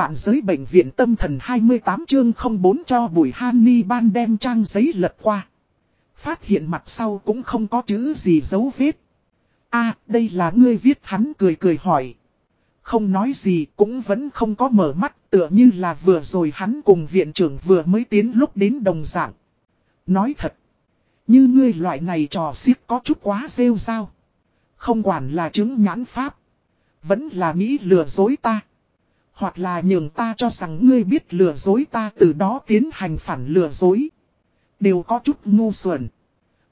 vạn giới bệnh viện tâm thần 28 chương 04 cho bùi Hany ban đem trang giấy lật qua. Phát hiện mặt sau cũng không có chữ gì dấu vết. a, đây là ngươi viết, hắn cười cười hỏi. Không nói gì, cũng vẫn không có mở mắt, tựa như là vừa rồi hắn cùng viện trưởng vừa mới tiến lúc đến đồng dạng. Nói thật. Như ngươi loại này trò xiếc có chút quá rêu rao. Không quản là chứng nhãn pháp. Vẫn là nghĩ lừa dối ta. Hoặc là nhường ta cho rằng ngươi biết lừa dối ta từ đó tiến hành phản lừa dối. Đều có chút ngu xuẩn.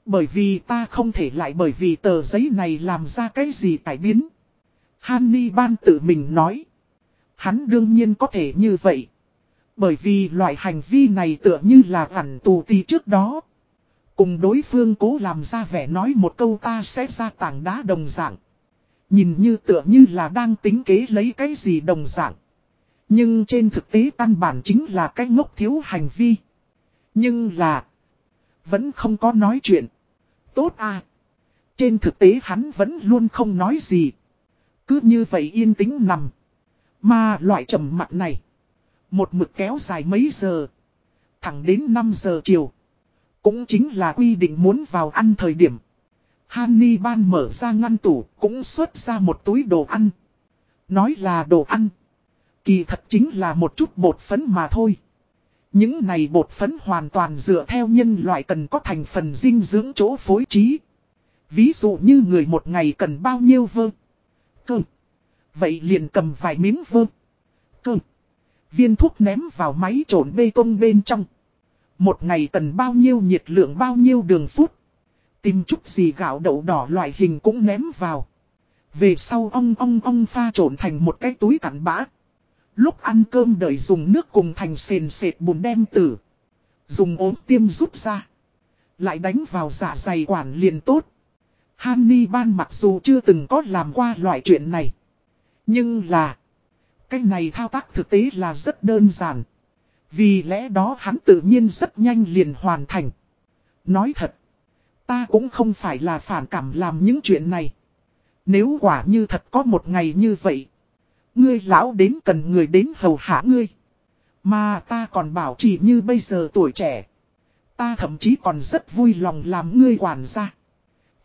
Bởi vì ta không thể lại bởi vì tờ giấy này làm ra cái gì cải biến. Hanni ban tự mình nói. Hắn đương nhiên có thể như vậy. Bởi vì loại hành vi này tựa như là phản tù tì trước đó. Cùng đối phương cố làm ra vẻ nói một câu ta sẽ ra tảng đá đồng dạng. Nhìn như tựa như là đang tính kế lấy cái gì đồng dạng. Nhưng trên thực tế căn bản chính là cái ngốc thiếu hành vi. Nhưng là. Vẫn không có nói chuyện. Tốt à. Trên thực tế hắn vẫn luôn không nói gì. Cứ như vậy yên tĩnh nằm. Mà loại trầm mặt này. Một mực kéo dài mấy giờ. Thẳng đến 5 giờ chiều. Cũng chính là quy định muốn vào ăn thời điểm. Hanni ban mở ra ngăn tủ, cũng xuất ra một túi đồ ăn. Nói là đồ ăn. Kỳ thật chính là một chút bột phấn mà thôi. Những này bột phấn hoàn toàn dựa theo nhân loại cần có thành phần dinh dưỡng chỗ phối trí. Ví dụ như người một ngày cần bao nhiêu vơ. Cơ. Vậy liền cầm vài miếng vơ. Cơ. Viên thuốc ném vào máy trộn bê tông bên trong. Một ngày cần bao nhiêu nhiệt lượng bao nhiêu đường phút. Tìm chút gì gạo đậu đỏ loại hình cũng ném vào. Về sau ong ong ong pha trộn thành một cái túi cặn bã. Lúc ăn cơm đợi dùng nước cùng thành sền sệt bùn đem tử. Dùng ốm tiêm rút ra. Lại đánh vào dạ dày quản liền tốt. Hanni ban mặc dù chưa từng có làm qua loại chuyện này. Nhưng là. Cái này thao tác thực tế là rất đơn giản. Vì lẽ đó hắn tự nhiên rất nhanh liền hoàn thành. Nói thật. Ta cũng không phải là phản cảm làm những chuyện này. Nếu quả như thật có một ngày như vậy. Ngươi lão đến cần người đến hầu hạ ngươi. Mà ta còn bảo chỉ như bây giờ tuổi trẻ. Ta thậm chí còn rất vui lòng làm ngươi quản gia.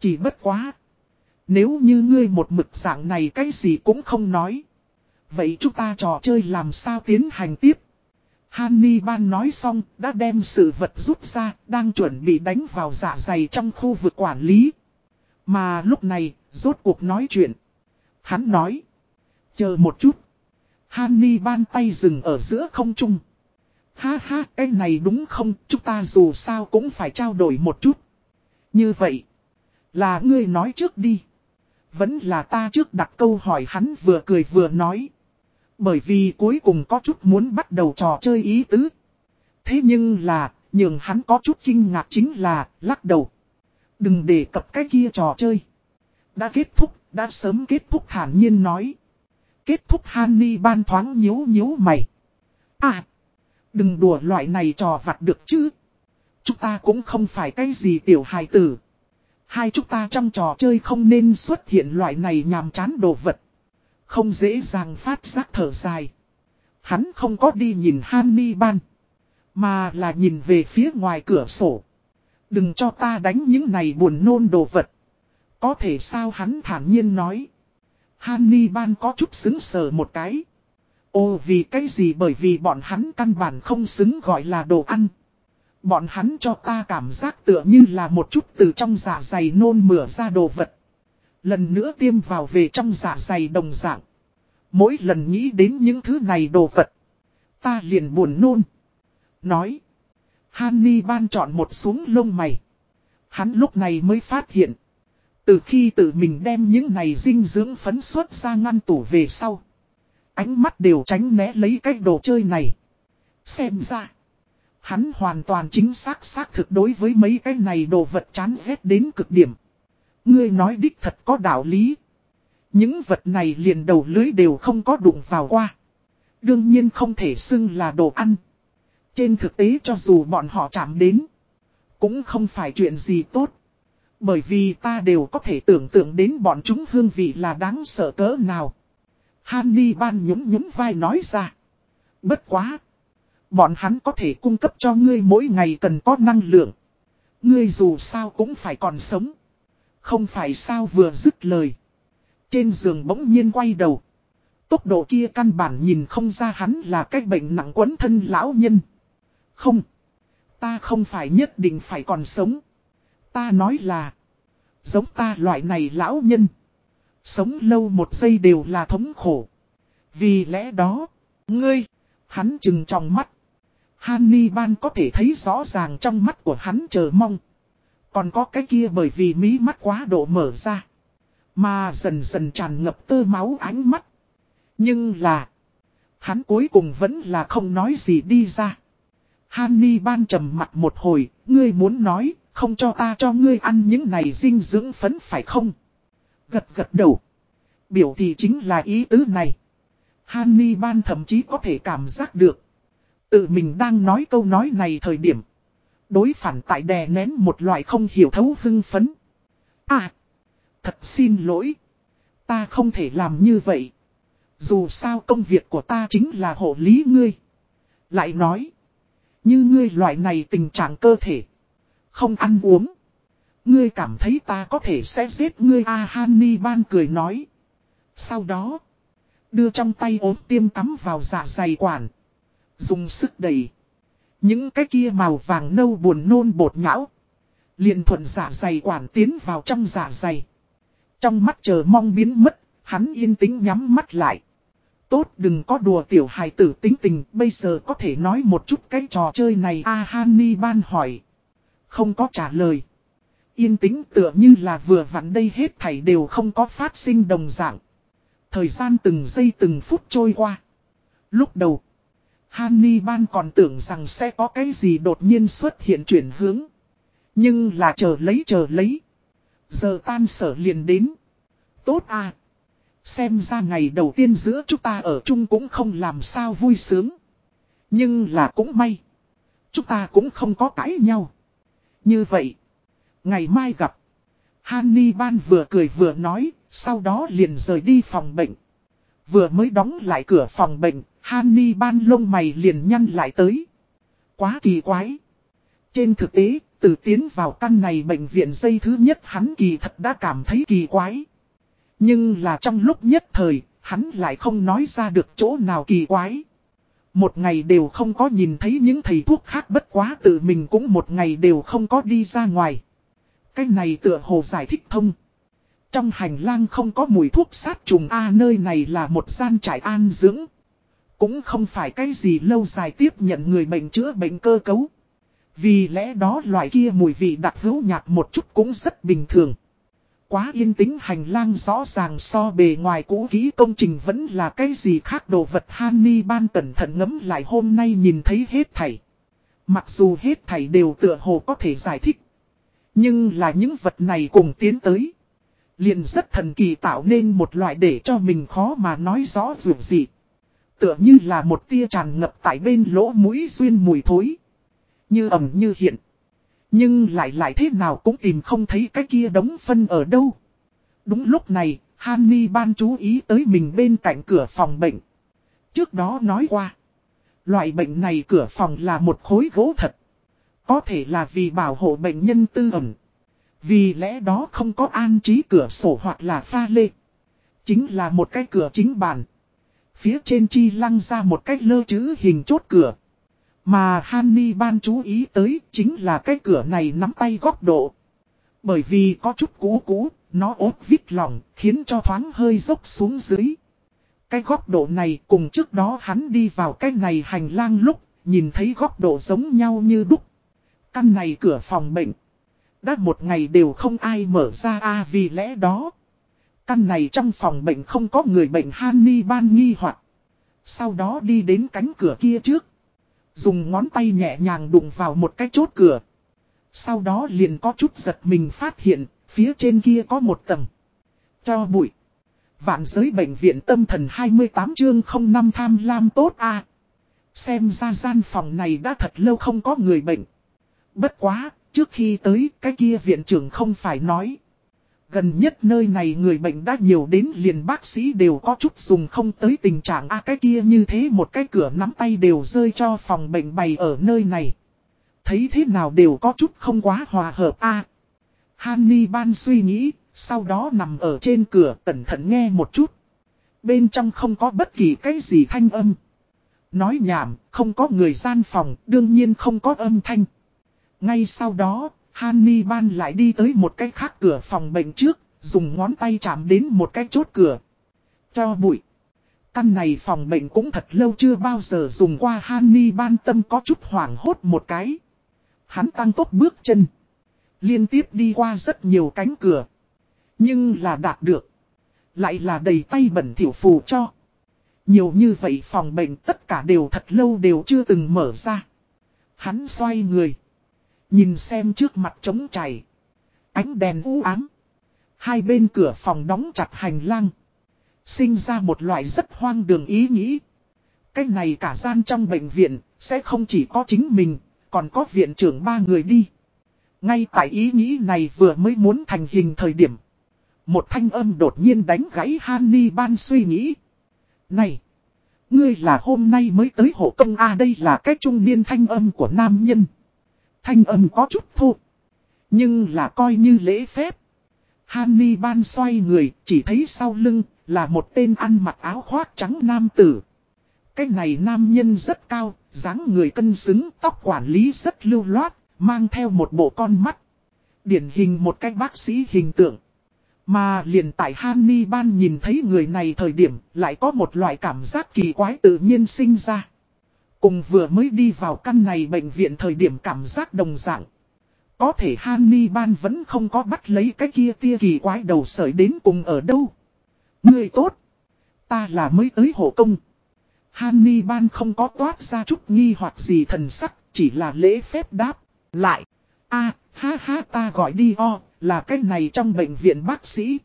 Chỉ bất quá. Nếu như ngươi một mực dạng này cái gì cũng không nói. Vậy chúng ta trò chơi làm sao tiến hành tiếp? Hanni Ban nói xong, đã đem sự vật rút ra, đang chuẩn bị đánh vào dạ dày trong khu vực quản lý. Mà lúc này, rốt cuộc nói chuyện. Hắn nói. Chờ một chút. Hanni ban tay dừng ở giữa không trung. Ha ha, cái này đúng không, chúng ta dù sao cũng phải trao đổi một chút. Như vậy, là ngươi nói trước đi. Vẫn là ta trước đặt câu hỏi hắn vừa cười vừa nói. Bởi vì cuối cùng có chút muốn bắt đầu trò chơi ý tứ. Thế nhưng là, nhường hắn có chút kinh ngạc chính là, lắc đầu. Đừng để cập cái kia trò chơi. Đã kết thúc, đã sớm kết thúc thản nhiên nói. Kết thúc Hanni ban thoáng nhíu nhíu mày. À, đừng đùa loại này trò vặt được chứ. Chúng ta cũng không phải cái gì tiểu hài tử. Hai chúng ta trong trò chơi không nên xuất hiện loại này nhàm chán đồ vật. Không dễ dàng phát giác thở dài. Hắn không có đi nhìn Hanni ban. Mà là nhìn về phía ngoài cửa sổ. Đừng cho ta đánh những này buồn nôn đồ vật. Có thể sao hắn thản nhiên nói. Hanni ban có chút xứng sờ một cái. Ô, vì cái gì bởi vì bọn hắn căn bản không xứng gọi là đồ ăn. Bọn hắn cho ta cảm giác tựa như là một chút từ trong dạ dày nôn mửa ra đồ vật. Lần nữa tiêm vào về trong dạ dày đồng dạng. Mỗi lần nghĩ đến những thứ này đồ vật. Ta liền buồn nôn. Nói. Hanni ban chọn một xuống lông mày. Hắn lúc này mới phát hiện. Từ khi tự mình đem những này dinh dưỡng phấn xuất ra ngăn tủ về sau. Ánh mắt đều tránh né lấy cái đồ chơi này. Xem ra. Hắn hoàn toàn chính xác xác thực đối với mấy cái này đồ vật chán ghét đến cực điểm. Ngươi nói đích thật có đạo lý. Những vật này liền đầu lưới đều không có đụng vào qua. Đương nhiên không thể xưng là đồ ăn. Trên thực tế cho dù bọn họ chạm đến. Cũng không phải chuyện gì tốt. Bởi vì ta đều có thể tưởng tượng đến bọn chúng hương vị là đáng sợ cỡ nào. Hanni ban nhúng nhúng vai nói ra. Bất quá. Bọn hắn có thể cung cấp cho ngươi mỗi ngày cần có năng lượng. Ngươi dù sao cũng phải còn sống. Không phải sao vừa dứt lời. Trên giường bỗng nhiên quay đầu. Tốc độ kia căn bản nhìn không ra hắn là cái bệnh nặng quấn thân lão nhân. Không. Ta không phải nhất định phải còn sống. Ta nói là. Giống ta loại này lão nhân. Sống lâu một giây đều là thống khổ. Vì lẽ đó. Ngươi. Hắn chừng trong mắt. Hannibal có thể thấy rõ ràng trong mắt của hắn chờ mong. Còn có cái kia bởi vì mí mắt quá độ mở ra. Mà dần dần tràn ngập tơ máu ánh mắt. Nhưng là. Hắn cuối cùng vẫn là không nói gì đi ra. Hannibal trầm mặt một hồi. Ngươi muốn nói. Không cho ta cho ngươi ăn những này dinh dưỡng phấn phải không? Gật gật đầu. Biểu thì chính là ý tứ này. Hannibal thậm chí có thể cảm giác được. Tự mình đang nói câu nói này thời điểm. Đối phản tại đè nén một loại không hiểu thấu hưng phấn. À! Thật xin lỗi. Ta không thể làm như vậy. Dù sao công việc của ta chính là hộ lý ngươi. Lại nói. Như ngươi loại này tình trạng cơ thể. Không ăn uống. Ngươi cảm thấy ta có thể sẽ giết ngươi A à, Hanni Ban cười nói. Sau đó. Đưa trong tay ốm tiêm cắm vào dạ dày quản. Dùng sức đẩy. Những cái kia màu vàng nâu buồn nôn bột nhão. liền thuận dạ dày quản tiến vào trong dạ dày. Trong mắt chờ mong biến mất, hắn yên tĩnh nhắm mắt lại. Tốt đừng có đùa tiểu hài tử tính tình, bây giờ có thể nói một chút cái trò chơi này A à, Hany ban hỏi. Không có trả lời. Yên tĩnh tựa như là vừa vặn đây hết thảy đều không có phát sinh đồng dạng. Thời gian từng giây từng phút trôi qua. Lúc đầu, Hannibal còn tưởng rằng sẽ có cái gì đột nhiên xuất hiện chuyển hướng. Nhưng là chờ lấy chờ lấy. Giờ tan sở liền đến. Tốt à. Xem ra ngày đầu tiên giữa chúng ta ở chung cũng không làm sao vui sướng. Nhưng là cũng may. Chúng ta cũng không có cãi nhau. Như vậy. Ngày mai gặp. Hannibal vừa cười vừa nói. Sau đó liền rời đi phòng bệnh. Vừa mới đóng lại cửa phòng bệnh. Hannibal lông mày liền nhăn lại tới. Quá kỳ quái. Trên thực tế, từ tiến vào căn này bệnh viện dây thứ nhất hắn kỳ thật đã cảm thấy kỳ quái. Nhưng là trong lúc nhất thời, hắn lại không nói ra được chỗ nào kỳ quái. Một ngày đều không có nhìn thấy những thầy thuốc khác bất quá tự mình cũng một ngày đều không có đi ra ngoài. Cái này tựa hồ giải thích thông. Trong hành lang không có mùi thuốc sát trùng, A, nơi này là một gian trại an dưỡng. Cũng không phải cái gì lâu dài tiếp nhận người bệnh chữa bệnh cơ cấu. Vì lẽ đó loại kia mùi vị đặc hữu nhạt một chút cũng rất bình thường. Quá yên tĩnh, hành lang rõ ràng so bề ngoài cũ, kỹ công trình vẫn là cái gì khác đồ vật Hanni ban cẩn thận ngấm lại, hôm nay nhìn thấy hết thảy. Mặc dù hết thảy đều tựa hồ có thể giải thích. Nhưng là những vật này cùng tiến tới. liền rất thần kỳ tạo nên một loại để cho mình khó mà nói rõ dù gì. Tựa như là một tia tràn ngập tại bên lỗ mũi xuyên mùi thối. Như ẩm như hiện. Nhưng lại lại thế nào cũng tìm không thấy cái kia đống phân ở đâu. Đúng lúc này, Hanni ban chú ý tới mình bên cạnh cửa phòng bệnh. Trước đó nói qua. Loại bệnh này cửa phòng là một khối gỗ thật. Có thể là vì bảo hộ bệnh nhân tư ẩn. Vì lẽ đó không có an trí cửa sổ hoặc là pha lê. Chính là một cái cửa chính bàn. Phía trên chi lăng ra một cách lơ chữ hình chốt cửa. Mà Hanni ban chú ý tới chính là cái cửa này nắm tay góc độ. Bởi vì có chút cũ cũ, nó ốp vít lỏng, khiến cho thoáng hơi dốc xuống dưới. Cái góc độ này cùng trước đó hắn đi vào cái này hành lang lúc, nhìn thấy góc độ giống nhau như đúc. Căn này cửa phòng bệnh. Đã một ngày đều không ai mở ra a vì lẽ đó. Căn này trong phòng bệnh không có người bệnh Hanni ban nghi hoặc Sau đó đi đến cánh cửa kia trước. Dùng ngón tay nhẹ nhàng đụng vào một cái chốt cửa. Sau đó liền có chút giật mình phát hiện, phía trên kia có một tầng. Cho bụi. Vạn giới bệnh viện tâm thần 28 chương 05 tham lam tốt a Xem ra gian phòng này đã thật lâu không có người bệnh. Bất quá, trước khi tới cái kia viện trưởng không phải nói. Gần nhất nơi này người bệnh đã nhiều đến liền bác sĩ đều có chút dùng không tới tình trạng a cái kia như thế một cái cửa nắm tay đều rơi cho phòng bệnh bày ở nơi này. Thấy thế nào đều có chút không quá hòa hợp a à, Hanni ban suy nghĩ, sau đó nằm ở trên cửa cẩn thận nghe một chút. Bên trong không có bất kỳ cái gì thanh âm. Nói nhảm, không có người gian phòng, đương nhiên không có âm thanh. Ngay sau đó, Hanni ban lại đi tới một cái khác cửa phòng bệnh trước, dùng ngón tay chạm đến một cái chốt cửa. Cho bụi. Căn này phòng bệnh cũng thật lâu chưa bao giờ dùng qua Hanni ban tâm có chút hoảng hốt một cái. Hắn tăng tốc bước chân. Liên tiếp đi qua rất nhiều cánh cửa. Nhưng là đạt được. Lại là đầy tay bẩn thiểu phù cho. Nhiều như vậy phòng bệnh tất cả đều thật lâu đều chưa từng mở ra. Hắn xoay người. Nhìn xem trước mặt trống chảy. Ánh đèn u ám. Hai bên cửa phòng đóng chặt hành lang. Sinh ra một loại rất hoang đường ý nghĩ. Cái này cả gian trong bệnh viện, sẽ không chỉ có chính mình, còn có viện trưởng ba người đi. Ngay tại ý nghĩ này vừa mới muốn thành hình thời điểm. Một thanh âm đột nhiên đánh gãy Hanni ban suy nghĩ. Này! Ngươi là hôm nay mới tới hộ công A đây là cái trung niên thanh âm của nam nhân. Thanh âm có chút thô. Nhưng là coi như lễ phép. Hanni ban xoay người, chỉ thấy sau lưng, là một tên ăn mặc áo khoác trắng nam tử. Cái này nam nhân rất cao, dáng người cân xứng, tóc quản lý rất lưu loát, mang theo một bộ con mắt. Điển hình một cái bác sĩ hình tượng. Mà liền tại Hanni Ban nhìn thấy người này thời điểm lại có một loại cảm giác kỳ quái tự nhiên sinh ra. Cùng vừa mới đi vào căn này bệnh viện thời điểm cảm giác đồng dạng. Có thể Hanni Ban vẫn không có bắt lấy cái kia tia kỳ quái đầu sởi đến cùng ở đâu. Người tốt. Ta là mới tới hộ công. Hanni Ban không có toát ra chút nghi hoặc gì thần sắc, chỉ là lễ phép đáp. Lại. a ha ha ta gọi đi o, là cái này trong bệnh viện bác sĩ.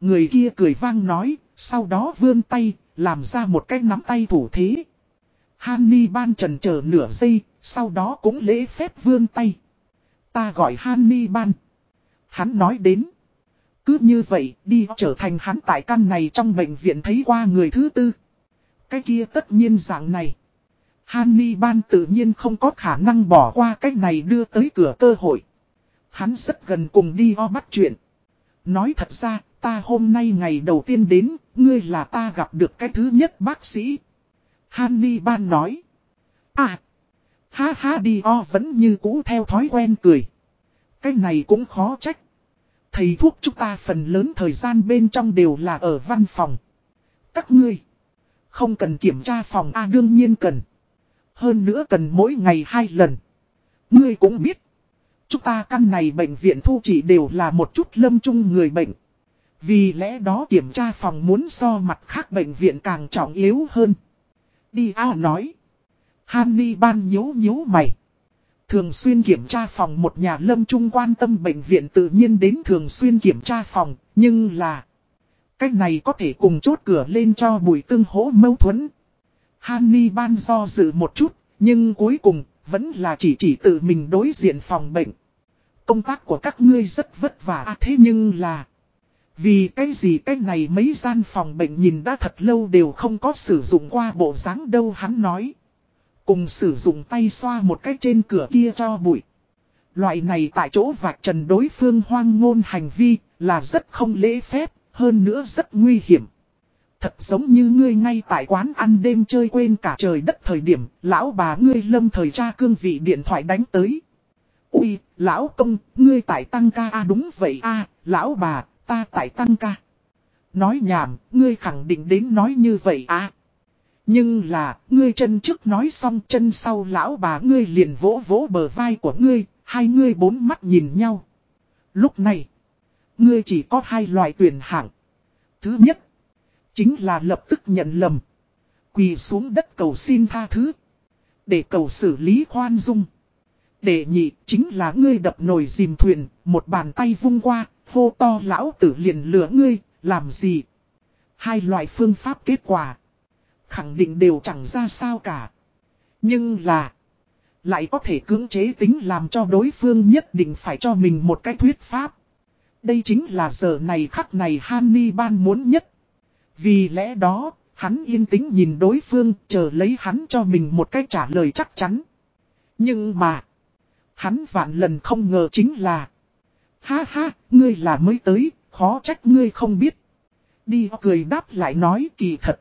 Người kia cười vang nói, sau đó vươn tay, làm ra một cái nắm tay thủ thế. Hanni ban trần chờ nửa giây, sau đó cũng lễ phép vươn tay. Ta gọi Hanni ban. Hắn nói đến. Cứ như vậy, đi trở thành hắn tại căn này trong bệnh viện thấy qua người thứ tư. Cái kia tất nhiên dạng này. Hanni ban tự nhiên không có khả năng bỏ qua cách này đưa tới cửa cơ hội. Hắn rất gần cùng đi o bắt chuyện. Nói thật ra, ta hôm nay ngày đầu tiên đến, ngươi là ta gặp được cái thứ nhất bác sĩ. Hannibal nói. À, ha ha đi o vẫn như cũ theo thói quen cười. Cái này cũng khó trách. Thầy thuốc chúng ta phần lớn thời gian bên trong đều là ở văn phòng. Các ngươi, không cần kiểm tra phòng A đương nhiên cần. Hơn nữa cần mỗi ngày hai lần. Ngươi cũng biết. Chúng ta căn này bệnh viện thu chỉ đều là một chút lâm chung người bệnh. Vì lẽ đó kiểm tra phòng muốn so mặt khác bệnh viện càng trọng yếu hơn. Đi A nói. Hanni ban nhếu nhếu mày. Thường xuyên kiểm tra phòng một nhà lâm trung quan tâm bệnh viện tự nhiên đến thường xuyên kiểm tra phòng, nhưng là... Cách này có thể cùng chốt cửa lên cho bùi tương hỗ mâu thuẫn. Hanni ban do dự một chút, nhưng cuối cùng, vẫn là chỉ chỉ tự mình đối diện phòng bệnh. Công tác của các ngươi rất vất vả à, thế nhưng là... Vì cái gì cái này mấy gian phòng bệnh nhìn đã thật lâu đều không có sử dụng qua bộ dáng đâu hắn nói. Cùng sử dụng tay xoa một cái trên cửa kia cho bụi. Loại này tại chỗ vạch trần đối phương hoang ngôn hành vi là rất không lễ phép, hơn nữa rất nguy hiểm. Thật giống như ngươi ngay tại quán ăn đêm chơi quên cả trời đất thời điểm, lão bà ngươi lâm thời tra cương vị điện thoại đánh tới. Ui, lão công, ngươi tại tăng ca à đúng vậy à, lão bà, ta tại tăng ca. Nói nhảm, ngươi khẳng định đến nói như vậy à. Nhưng là, ngươi chân trước nói xong chân sau lão bà ngươi liền vỗ vỗ bờ vai của ngươi, hai ngươi bốn mắt nhìn nhau. Lúc này, ngươi chỉ có hai loại tuyển hạng. Thứ nhất, chính là lập tức nhận lầm. Quỳ xuống đất cầu xin tha thứ. Để cầu xử lý khoan dung. Để nhị chính là ngươi đập nồi dìm thuyền, một bàn tay vung qua, hô to lão tử liền lửa ngươi, làm gì? Hai loại phương pháp kết quả. Khẳng định đều chẳng ra sao cả. Nhưng là. Lại có thể cưỡng chế tính làm cho đối phương nhất định phải cho mình một cái thuyết pháp. Đây chính là giờ này khắc này Hannibal muốn nhất. Vì lẽ đó, hắn yên tĩnh nhìn đối phương chờ lấy hắn cho mình một cách trả lời chắc chắn. Nhưng mà, hắn vạn lần không ngờ chính là Ha ha, ngươi là mới tới, khó trách ngươi không biết. Đi cười đáp lại nói kỳ thật.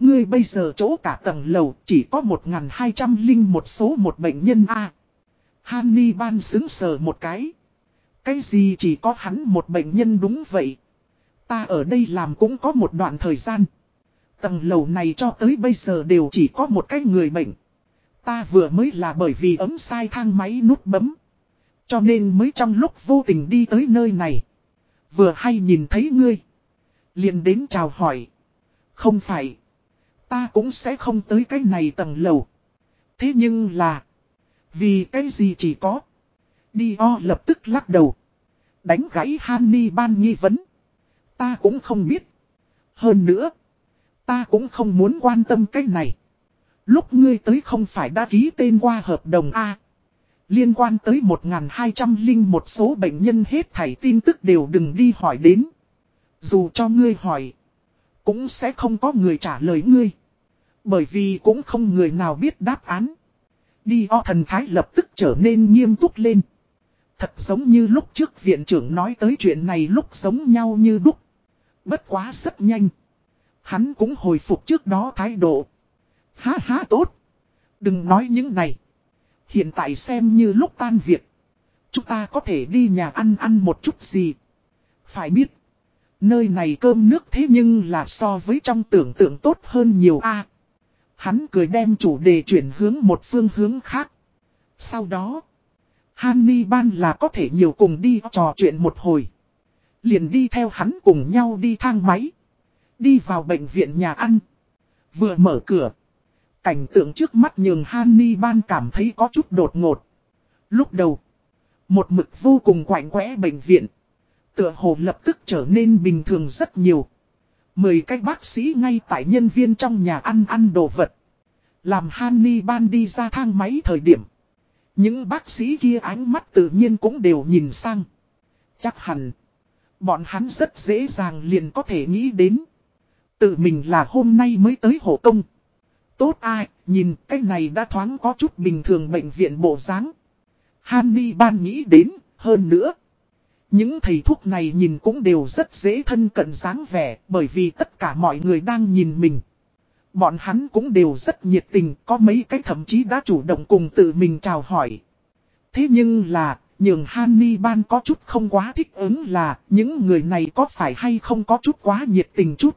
Ngươi bây giờ chỗ cả tầng lầu chỉ có 1.200 linh một số một bệnh nhân A. Hannibal xứng sờ một cái. Cái gì chỉ có hắn một bệnh nhân đúng vậy. Ta ở đây làm cũng có một đoạn thời gian. Tầng lầu này cho tới bây giờ đều chỉ có một cái người bệnh. Ta vừa mới là bởi vì ấm sai thang máy nút bấm. Cho nên mới trong lúc vô tình đi tới nơi này. Vừa hay nhìn thấy ngươi. liền đến chào hỏi. Không phải. Ta cũng sẽ không tới cái này tầng lầu. Thế nhưng là. Vì cái gì chỉ có. Đi o lập tức lắc đầu. Đánh gãy Hanni ban nghi vấn. Ta cũng không biết. Hơn nữa. Ta cũng không muốn quan tâm cái này. Lúc ngươi tới không phải đã ký tên qua hợp đồng A. Liên quan tới 1.200 linh một số bệnh nhân hết thảy tin tức đều đừng đi hỏi đến. Dù cho ngươi hỏi, cũng sẽ không có người trả lời ngươi. Bởi vì cũng không người nào biết đáp án. Đi o thần thái lập tức trở nên nghiêm túc lên. Thật giống như lúc trước viện trưởng nói tới chuyện này lúc giống nhau như đúc. Bất quá rất nhanh. Hắn cũng hồi phục trước đó thái độ. Ha ha tốt. Đừng nói những này. Hiện tại xem như lúc tan việc. Chúng ta có thể đi nhà ăn ăn một chút gì. Phải biết. Nơi này cơm nước thế nhưng là so với trong tưởng tượng tốt hơn nhiều a. hắn cười đem chủ đề chuyển hướng một phương hướng khác. Sau đó. Hanni ban là có thể nhiều cùng đi trò chuyện một hồi. Liền đi theo hắn cùng nhau đi thang máy. Đi vào bệnh viện nhà ăn. Vừa mở cửa. Cảnh tượng trước mắt nhường Hanni ban cảm thấy có chút đột ngột. Lúc đầu, một mực vô cùng quạnh quẽ bệnh viện. Tựa hồ lập tức trở nên bình thường rất nhiều. Mười cái bác sĩ ngay tại nhân viên trong nhà ăn ăn đồ vật. Làm Hanni ban đi ra thang máy thời điểm. Những bác sĩ kia ánh mắt tự nhiên cũng đều nhìn sang. Chắc hẳn, bọn hắn rất dễ dàng liền có thể nghĩ đến. Tự mình là hôm nay mới tới hộ công. Tốt ai, nhìn cái này đã thoáng có chút bình thường bệnh viện bộ dáng Hanni ban nghĩ đến, hơn nữa. Những thầy thuốc này nhìn cũng đều rất dễ thân cận dáng vẻ bởi vì tất cả mọi người đang nhìn mình. Bọn hắn cũng đều rất nhiệt tình, có mấy cái thậm chí đã chủ động cùng tự mình chào hỏi. Thế nhưng là, nhường Hanni ban có chút không quá thích ứng là những người này có phải hay không có chút quá nhiệt tình chút.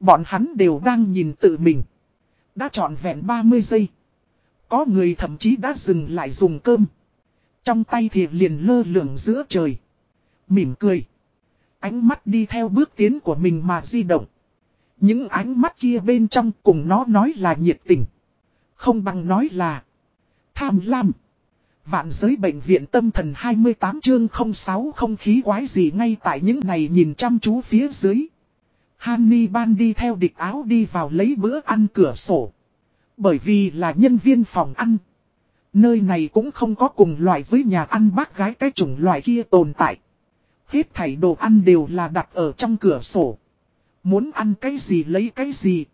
Bọn hắn đều đang nhìn tự mình. Đã trọn vẹn 30 giây. Có người thậm chí đã dừng lại dùng cơm. Trong tay thì liền lơ lửng giữa trời. Mỉm cười. Ánh mắt đi theo bước tiến của mình mà di động. Những ánh mắt kia bên trong cùng nó nói là nhiệt tình. Không bằng nói là tham lam. Vạn giới bệnh viện tâm thần 28 chương 06 không khí quái gì ngay tại những này nhìn chăm chú phía dưới. Hanni ban đi theo địch áo đi vào lấy bữa ăn cửa sổ. Bởi vì là nhân viên phòng ăn. Nơi này cũng không có cùng loại với nhà ăn bác gái cái chủng loại kia tồn tại. Hết thảy đồ ăn đều là đặt ở trong cửa sổ. Muốn ăn cái gì lấy cái gì.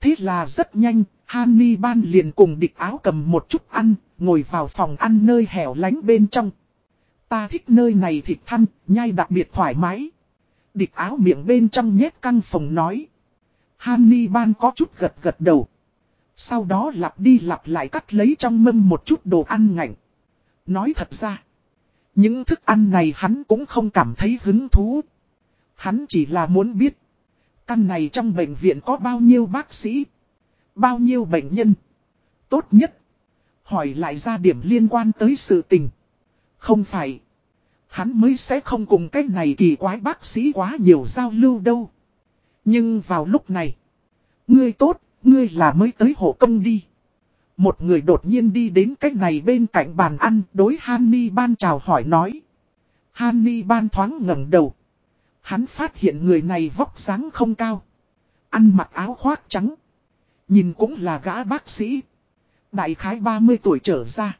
Thế là rất nhanh, Hanni ban liền cùng địch áo cầm một chút ăn, ngồi vào phòng ăn nơi hẻo lánh bên trong. Ta thích nơi này thịt thăn, nhai đặc biệt thoải mái. Địch áo miệng bên trong nhét căng phòng nói. Hanni ban có chút gật gật đầu. Sau đó lặp đi lặp lại cắt lấy trong mâm một chút đồ ăn ngạnh. Nói thật ra. Những thức ăn này hắn cũng không cảm thấy hứng thú. Hắn chỉ là muốn biết. Căn này trong bệnh viện có bao nhiêu bác sĩ. Bao nhiêu bệnh nhân. Tốt nhất. Hỏi lại ra điểm liên quan tới sự tình. Không phải. Hắn mới sẽ không cùng cái này kỳ quái bác sĩ quá nhiều giao lưu đâu. Nhưng vào lúc này. Ngươi tốt, ngươi là mới tới hộ công đi. Một người đột nhiên đi đến cách này bên cạnh bàn ăn đối Hanni ban chào hỏi nói. Hanni ban thoáng ngẩng đầu. Hắn phát hiện người này vóc dáng không cao. Ăn mặc áo khoác trắng. Nhìn cũng là gã bác sĩ. Đại khái 30 tuổi trở ra.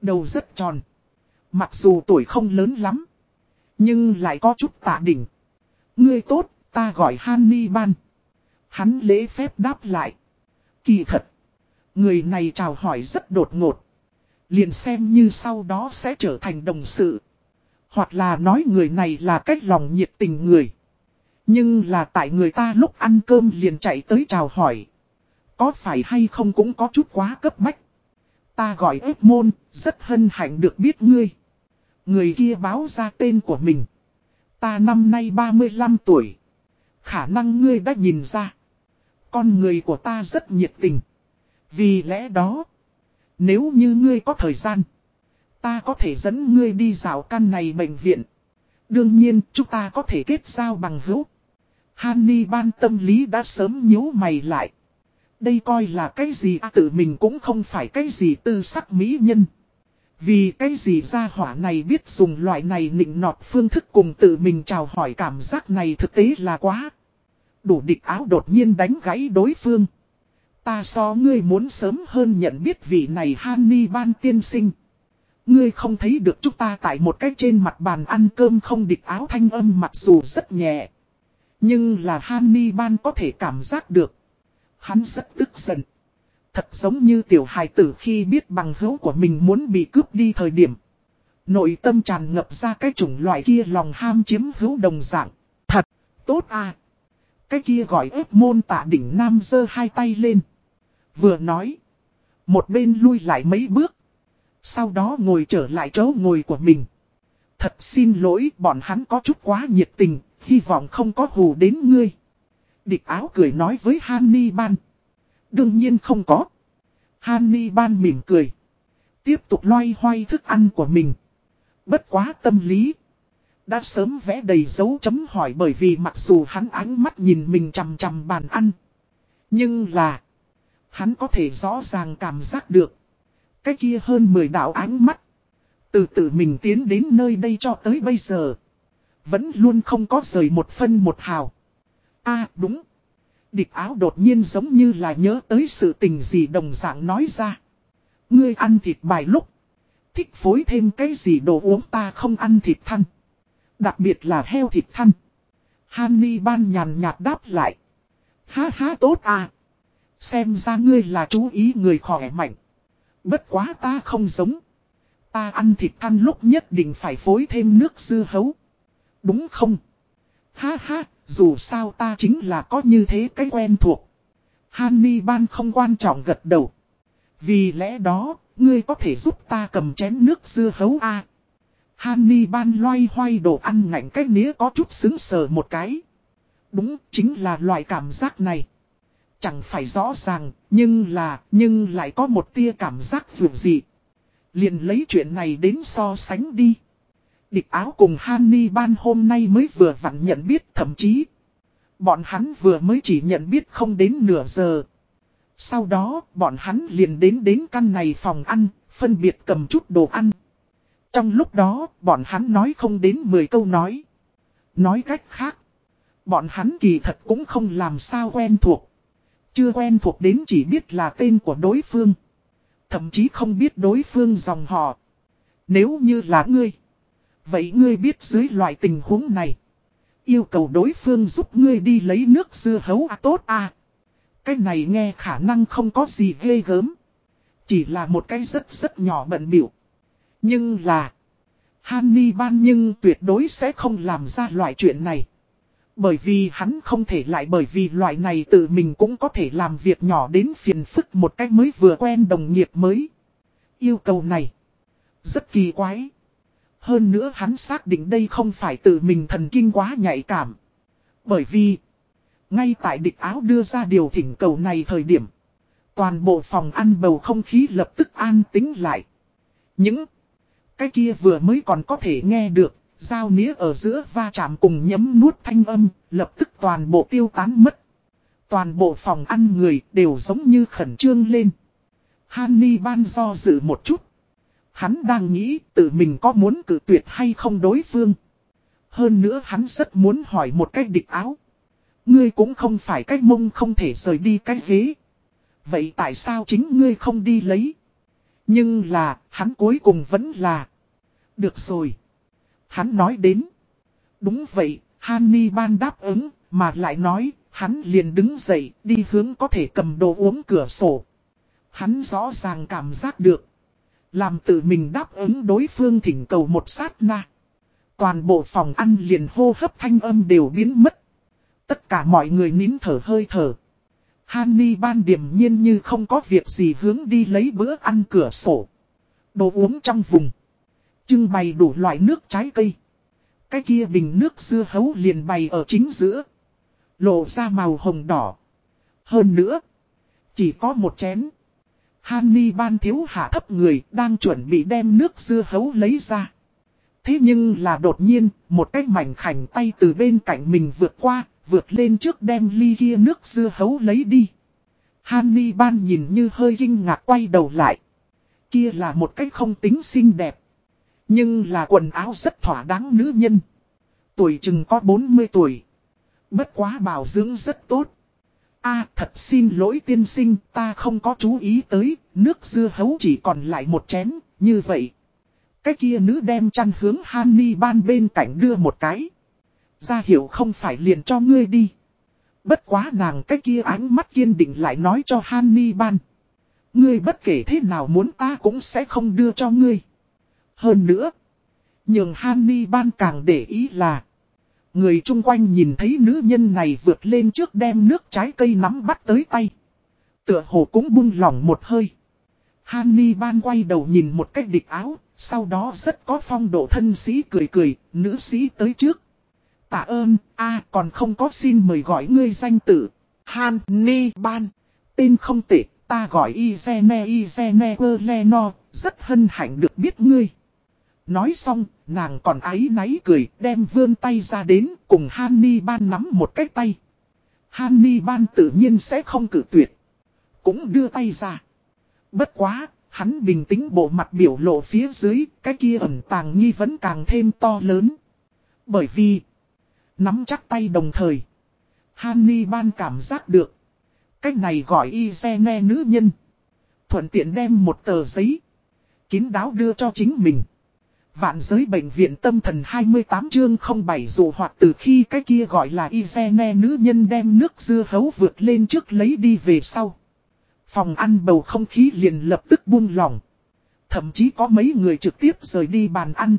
Đầu rất tròn. Mặc dù tuổi không lớn lắm. Nhưng lại có chút tạ đỉnh. Ngươi tốt, ta gọi Hannibal. Hắn lễ phép đáp lại. Kỳ thật. Người này chào hỏi rất đột ngột. Liền xem như sau đó sẽ trở thành đồng sự. Hoặc là nói người này là cách lòng nhiệt tình người. Nhưng là tại người ta lúc ăn cơm liền chạy tới chào hỏi. Có phải hay không cũng có chút quá cấp bách. Ta gọi ếp môn, rất hân hạnh được biết ngươi. Người kia báo ra tên của mình. Ta năm nay 35 tuổi. Khả năng ngươi đã nhìn ra. Con người của ta rất nhiệt tình. Vì lẽ đó, nếu như ngươi có thời gian, ta có thể dẫn ngươi đi dạo căn này bệnh viện. Đương nhiên, chúng ta có thể kết giao bằng hữu. Hanni ban tâm lý đã sớm nhíu mày lại. Đây coi là cái gì à, tự mình cũng không phải cái gì tư sắc mỹ nhân. Vì cái gì ra hỏa này biết dùng loại này nịnh nọt phương thức cùng tự mình chào hỏi cảm giác này thực tế là quá. Đủ địch áo đột nhiên đánh gãy đối phương. Ta so ngươi muốn sớm hơn nhận biết vị này Hanni ban tiên sinh. Ngươi không thấy được chúng ta tại một cái trên mặt bàn ăn cơm không địch áo thanh âm mặc dù rất nhẹ. Nhưng là Hanni ban có thể cảm giác được. Hắn rất tức giận. Thật giống như tiểu hài tử khi biết bằng hữu của mình muốn bị cướp đi thời điểm. Nội tâm tràn ngập ra cái chủng loại kia lòng ham chiếm hữu đồng dạng. Thật, tốt à. Cái kia gọi ép môn tạ đỉnh nam dơ hai tay lên. Vừa nói. Một bên lui lại mấy bước. Sau đó ngồi trở lại chỗ ngồi của mình. Thật xin lỗi bọn hắn có chút quá nhiệt tình. Hy vọng không có hù đến ngươi. Địch áo cười nói với Hannibal. Đương nhiên không có. Hannibal mỉm cười. Tiếp tục loay hoay thức ăn của mình. Bất quá tâm lý. Đã sớm vẽ đầy dấu chấm hỏi bởi vì mặc dù hắn ánh mắt nhìn mình chằm chằm bàn ăn. Nhưng là. Hắn có thể rõ ràng cảm giác được. Cái kia hơn 10 đạo ánh mắt. Từ từ mình tiến đến nơi đây cho tới bây giờ. Vẫn luôn không có rời một phân một hào. a đúng. Địch áo đột nhiên giống như là nhớ tới sự tình gì đồng dạng nói ra. Ngươi ăn thịt bài lúc. Thích phối thêm cái gì đồ uống ta không ăn thịt thăn. Đặc biệt là heo thịt thăn. Hany ban nhàn nhạt đáp lại. Ha ha tốt à. Xem ra ngươi là chú ý người khỏe mạnh. Bất quá ta không giống. Ta ăn thịt thăn lúc nhất định phải phối thêm nước dưa hấu. Đúng không? Ha ha, dù sao ta chính là có như thế cái quen thuộc. Hannibal không quan trọng gật đầu. Vì lẽ đó, ngươi có thể giúp ta cầm chén nước dưa hấu a à. Hannibal loay hoay đồ ăn ngạnh cái nĩa có chút xứng sờ một cái. Đúng, chính là loại cảm giác này. Chẳng phải rõ ràng, nhưng là, nhưng lại có một tia cảm giác dù gì. Liền lấy chuyện này đến so sánh đi. Địch áo cùng Hannibal hôm nay mới vừa vặn nhận biết thậm chí. Bọn hắn vừa mới chỉ nhận biết không đến nửa giờ. Sau đó, bọn hắn liền đến đến căn này phòng ăn, phân biệt cầm chút đồ ăn. Trong lúc đó, bọn hắn nói không đến 10 câu nói. Nói cách khác, bọn hắn kỳ thật cũng không làm sao quen thuộc. Chưa quen thuộc đến chỉ biết là tên của đối phương. Thậm chí không biết đối phương dòng họ. Nếu như là ngươi. Vậy ngươi biết dưới loại tình huống này. Yêu cầu đối phương giúp ngươi đi lấy nước dưa hấu à tốt à. Cái này nghe khả năng không có gì ghê gớm. Chỉ là một cái rất rất nhỏ bận biểu. Nhưng là. Hannibal nhưng tuyệt đối sẽ không làm ra loại chuyện này. Bởi vì hắn không thể lại bởi vì loại này tự mình cũng có thể làm việc nhỏ đến phiền phức một cách mới vừa quen đồng nghiệp mới. Yêu cầu này. Rất kỳ quái. Hơn nữa hắn xác định đây không phải tự mình thần kinh quá nhạy cảm. Bởi vì. Ngay tại địch áo đưa ra điều thỉnh cầu này thời điểm. Toàn bộ phòng ăn bầu không khí lập tức an tính lại. Những. Cái kia vừa mới còn có thể nghe được Dao nĩa ở giữa va chạm cùng nhấm nuốt thanh âm, lập tức toàn bộ tiêu tán mất. Toàn bộ phòng ăn người đều giống như khẩn trương lên. Hanni ban do dự một chút. Hắn đang nghĩ tự mình có muốn cử tuyệt hay không đối phương. Hơn nữa hắn rất muốn hỏi một cách địch áo. Ngươi cũng không phải cách mông không thể rời đi cái ghế. Vậy tại sao chính ngươi không đi lấy? Nhưng là, hắn cuối cùng vẫn là. Được rồi. Hắn nói đến. Đúng vậy, Hannibal đáp ứng, mà lại nói, hắn liền đứng dậy, đi hướng có thể cầm đồ uống cửa sổ. Hắn rõ ràng cảm giác được. Làm tự mình đáp ứng đối phương thỉnh cầu một sát na. Toàn bộ phòng ăn liền hô hấp thanh âm đều biến mất. Tất cả mọi người nín thở hơi thở. Hanni ban điểm nhiên như không có việc gì hướng đi lấy bữa ăn cửa sổ. Đồ uống trong vùng. Trưng bày đủ loại nước trái cây. Cái kia bình nước dưa hấu liền bày ở chính giữa. Lộ ra màu hồng đỏ. Hơn nữa. Chỉ có một chén. Hanni ban thiếu hạ thấp người đang chuẩn bị đem nước dưa hấu lấy ra. Thế nhưng là đột nhiên, một cái mảnh khảnh tay từ bên cạnh mình vượt qua, vượt lên trước đem ly kia nước dưa hấu lấy đi. Hanni ban nhìn như hơi kinh ngạc quay đầu lại. Kia là một cái không tính xinh đẹp. Nhưng là quần áo rất thỏa đáng nữ nhân. Tuổi chừng có 40 tuổi. Bất quá bảo dưỡng rất tốt a thật xin lỗi tiên sinh, ta không có chú ý tới, nước dưa hấu chỉ còn lại một chén, như vậy. Cái kia nữ đem chăn hướng Hanni ban bên cạnh đưa một cái. Ra hiểu không phải liền cho ngươi đi. Bất quá nàng cái kia ánh mắt kiên định lại nói cho Hanni ban. Ngươi bất kể thế nào muốn ta cũng sẽ không đưa cho ngươi. Hơn nữa. Nhưng Hanni ban càng để ý là. Người chung quanh nhìn thấy nữ nhân này vượt lên trước đem nước trái cây nắm bắt tới tay. Tựa hồ cũng buông lỏng một hơi. Hanni ban quay đầu nhìn một cách địch áo, sau đó rất có phong độ thân sĩ cười cười, nữ sĩ tới trước. Tạ ơn, a còn không có xin mời gọi ngươi danh tự. Hanni Tên không tệ, ta gọi Izene Izene Leno, rất hân hạnh được biết ngươi. Nói xong, nàng còn ái náy cười, đem vươn tay ra đến, cùng Hanni Ban nắm một cái tay. Hanni Ban tự nhiên sẽ không cử tuyệt. Cũng đưa tay ra. Bất quá, hắn bình tĩnh bộ mặt biểu lộ phía dưới, cái kia ẩn tàng nghi vấn càng thêm to lớn. Bởi vì, nắm chắc tay đồng thời, Hanni ban cảm giác được. Cách này gọi y xe nghe nữ nhân. Thuận tiện đem một tờ giấy, kín đáo đưa cho chính mình. Vạn giới bệnh viện tâm thần 28 chương 07 dù hoặc từ khi cái kia gọi là Izene nữ nhân đem nước dưa hấu vượt lên trước lấy đi về sau. Phòng ăn bầu không khí liền lập tức buông lỏng. Thậm chí có mấy người trực tiếp rời đi bàn ăn.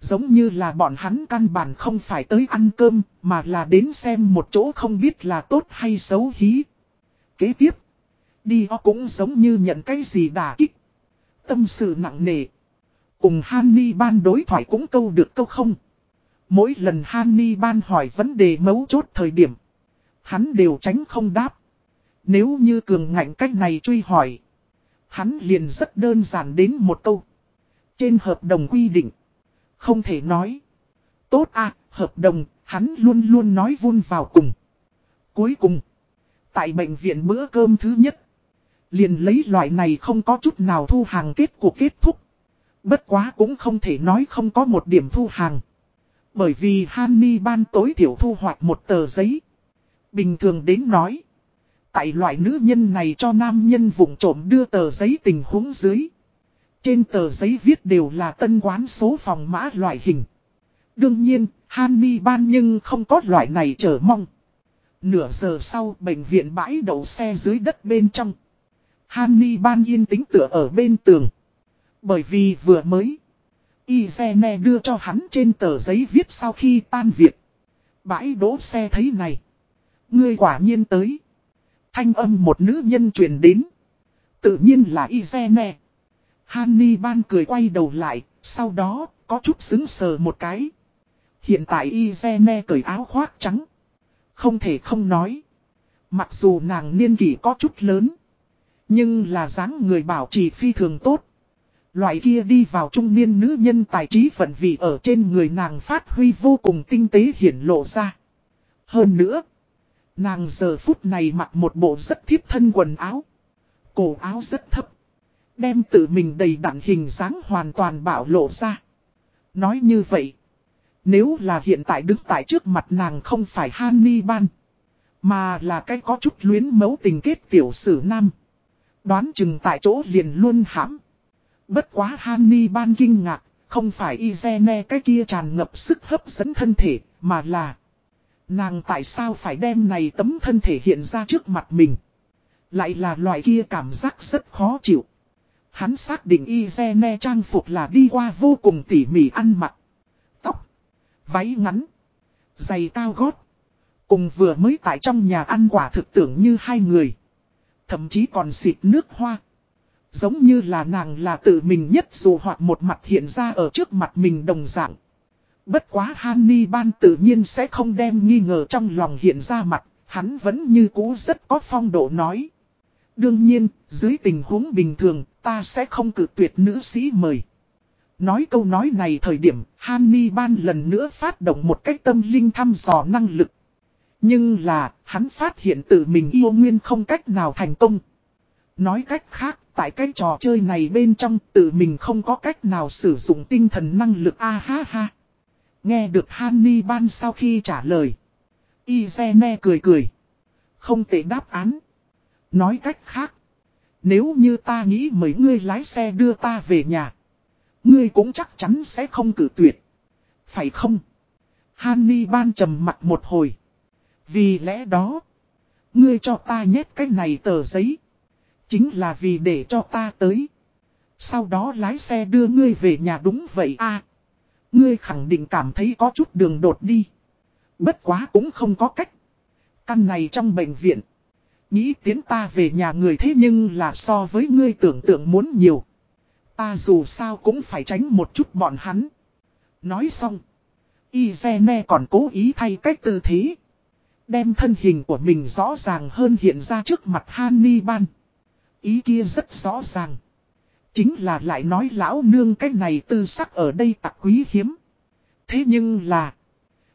Giống như là bọn hắn căn bản không phải tới ăn cơm, mà là đến xem một chỗ không biết là tốt hay xấu hí. Kế tiếp, đi họ cũng giống như nhận cái gì đà kích. Tâm sự nặng nề. Cùng Hanni ban đối thoại cũng câu được câu không. Mỗi lần Hanni ban hỏi vấn đề mấu chốt thời điểm. Hắn đều tránh không đáp. Nếu như cường ngạnh cách này truy hỏi. Hắn liền rất đơn giản đến một câu. Trên hợp đồng quy định. Không thể nói. Tốt à, hợp đồng, hắn luôn luôn nói vun vào cùng. Cuối cùng. Tại bệnh viện bữa cơm thứ nhất. Liền lấy loại này không có chút nào thu hàng kết cuộc kết thúc. Bất quá cũng không thể nói không có một điểm thu hàng. Bởi vì Hanni ban tối thiểu thu hoạch một tờ giấy. Bình thường đến nói. Tại loại nữ nhân này cho nam nhân vùng trộm đưa tờ giấy tình huống dưới. Trên tờ giấy viết đều là tân quán số phòng mã loại hình. Đương nhiên, Hanni ban nhưng không có loại này chờ mong. Nửa giờ sau, bệnh viện bãi đậu xe dưới đất bên trong. Hanni ban yên tĩnh tựa ở bên tường. Bởi vì vừa mới, Izene đưa cho hắn trên tờ giấy viết sau khi tan việc. Bãi đỗ xe thấy này. Ngươi quả nhiên tới. Thanh âm một nữ nhân truyền đến. Tự nhiên là Izene. Hannibal cười quay đầu lại, sau đó có chút xứng sờ một cái. Hiện tại Izene cởi áo khoác trắng. Không thể không nói. Mặc dù nàng niên kỷ có chút lớn. Nhưng là dáng người bảo trì phi thường tốt. Loại kia đi vào trung niên nữ nhân tài trí phận vị ở trên người nàng phát huy vô cùng tinh tế hiển lộ ra. Hơn nữa, nàng giờ phút này mặc một bộ rất thiếp thân quần áo. Cổ áo rất thấp. Đem tự mình đầy đặn hình dáng hoàn toàn bảo lộ ra. Nói như vậy, nếu là hiện tại đứng tại trước mặt nàng không phải Hannibal, mà là cái có chút luyến mấu tình kết tiểu sử nam. Đoán chừng tại chỗ liền luôn hãm. Bất quá Hanni ban kinh ngạc, Không phải Izene cái kia tràn ngập sức hấp dẫn thân thể, mà là Nàng tại sao phải đem này tấm thân thể hiện ra trước mặt mình. Lại là loại kia cảm giác rất khó chịu. Hắn xác định Izene trang phục là đi qua vô cùng tỉ mỉ ăn mặc. Tóc Váy ngắn Giày cao gót. Cùng vừa mới tại trong nhà ăn quả thực tưởng như hai người. Thậm chí còn xịt nước hoa. Giống như là nàng là tự mình nhất dù hoặc một mặt hiện ra ở trước mặt mình đồng dạng. Bất quá Hanni Ban tự nhiên sẽ không đem nghi ngờ trong lòng hiện ra mặt, hắn vẫn như cũ rất có phong độ nói. Đương nhiên, dưới tình huống bình thường, ta sẽ không cử tuyệt nữ sĩ mời. Nói câu nói này thời điểm, Hanni Ban lần nữa phát động một cách tâm linh thăm dò năng lực. Nhưng là, hắn phát hiện tự mình yêu nguyên không cách nào thành công. Nói cách khác, tại cái trò chơi này bên trong, tự mình không có cách nào sử dụng tinh thần năng lực, a ha ha. Nghe được Hanni Ban sau khi trả lời. Izene cười cười. Không thể đáp án. Nói cách khác. Nếu như ta nghĩ mấy ngươi lái xe đưa ta về nhà. Ngươi cũng chắc chắn sẽ không cử tuyệt. Phải không? Hanni Ban trầm mặt một hồi. Vì lẽ đó. Ngươi cho ta nhét cái này tờ giấy. Chính là vì để cho ta tới. Sau đó lái xe đưa ngươi về nhà đúng vậy a Ngươi khẳng định cảm thấy có chút đường đột đi. Bất quá cũng không có cách. Căn này trong bệnh viện. Nghĩ tiến ta về nhà người thế nhưng là so với ngươi tưởng tượng muốn nhiều. Ta dù sao cũng phải tránh một chút bọn hắn. Nói xong. Izene còn cố ý thay cách tư thế. Đem thân hình của mình rõ ràng hơn hiện ra trước mặt Hannibal. Ý kia rất rõ ràng. Chính là lại nói lão nương cái này tư sắc ở đây tặc quý hiếm. Thế nhưng là.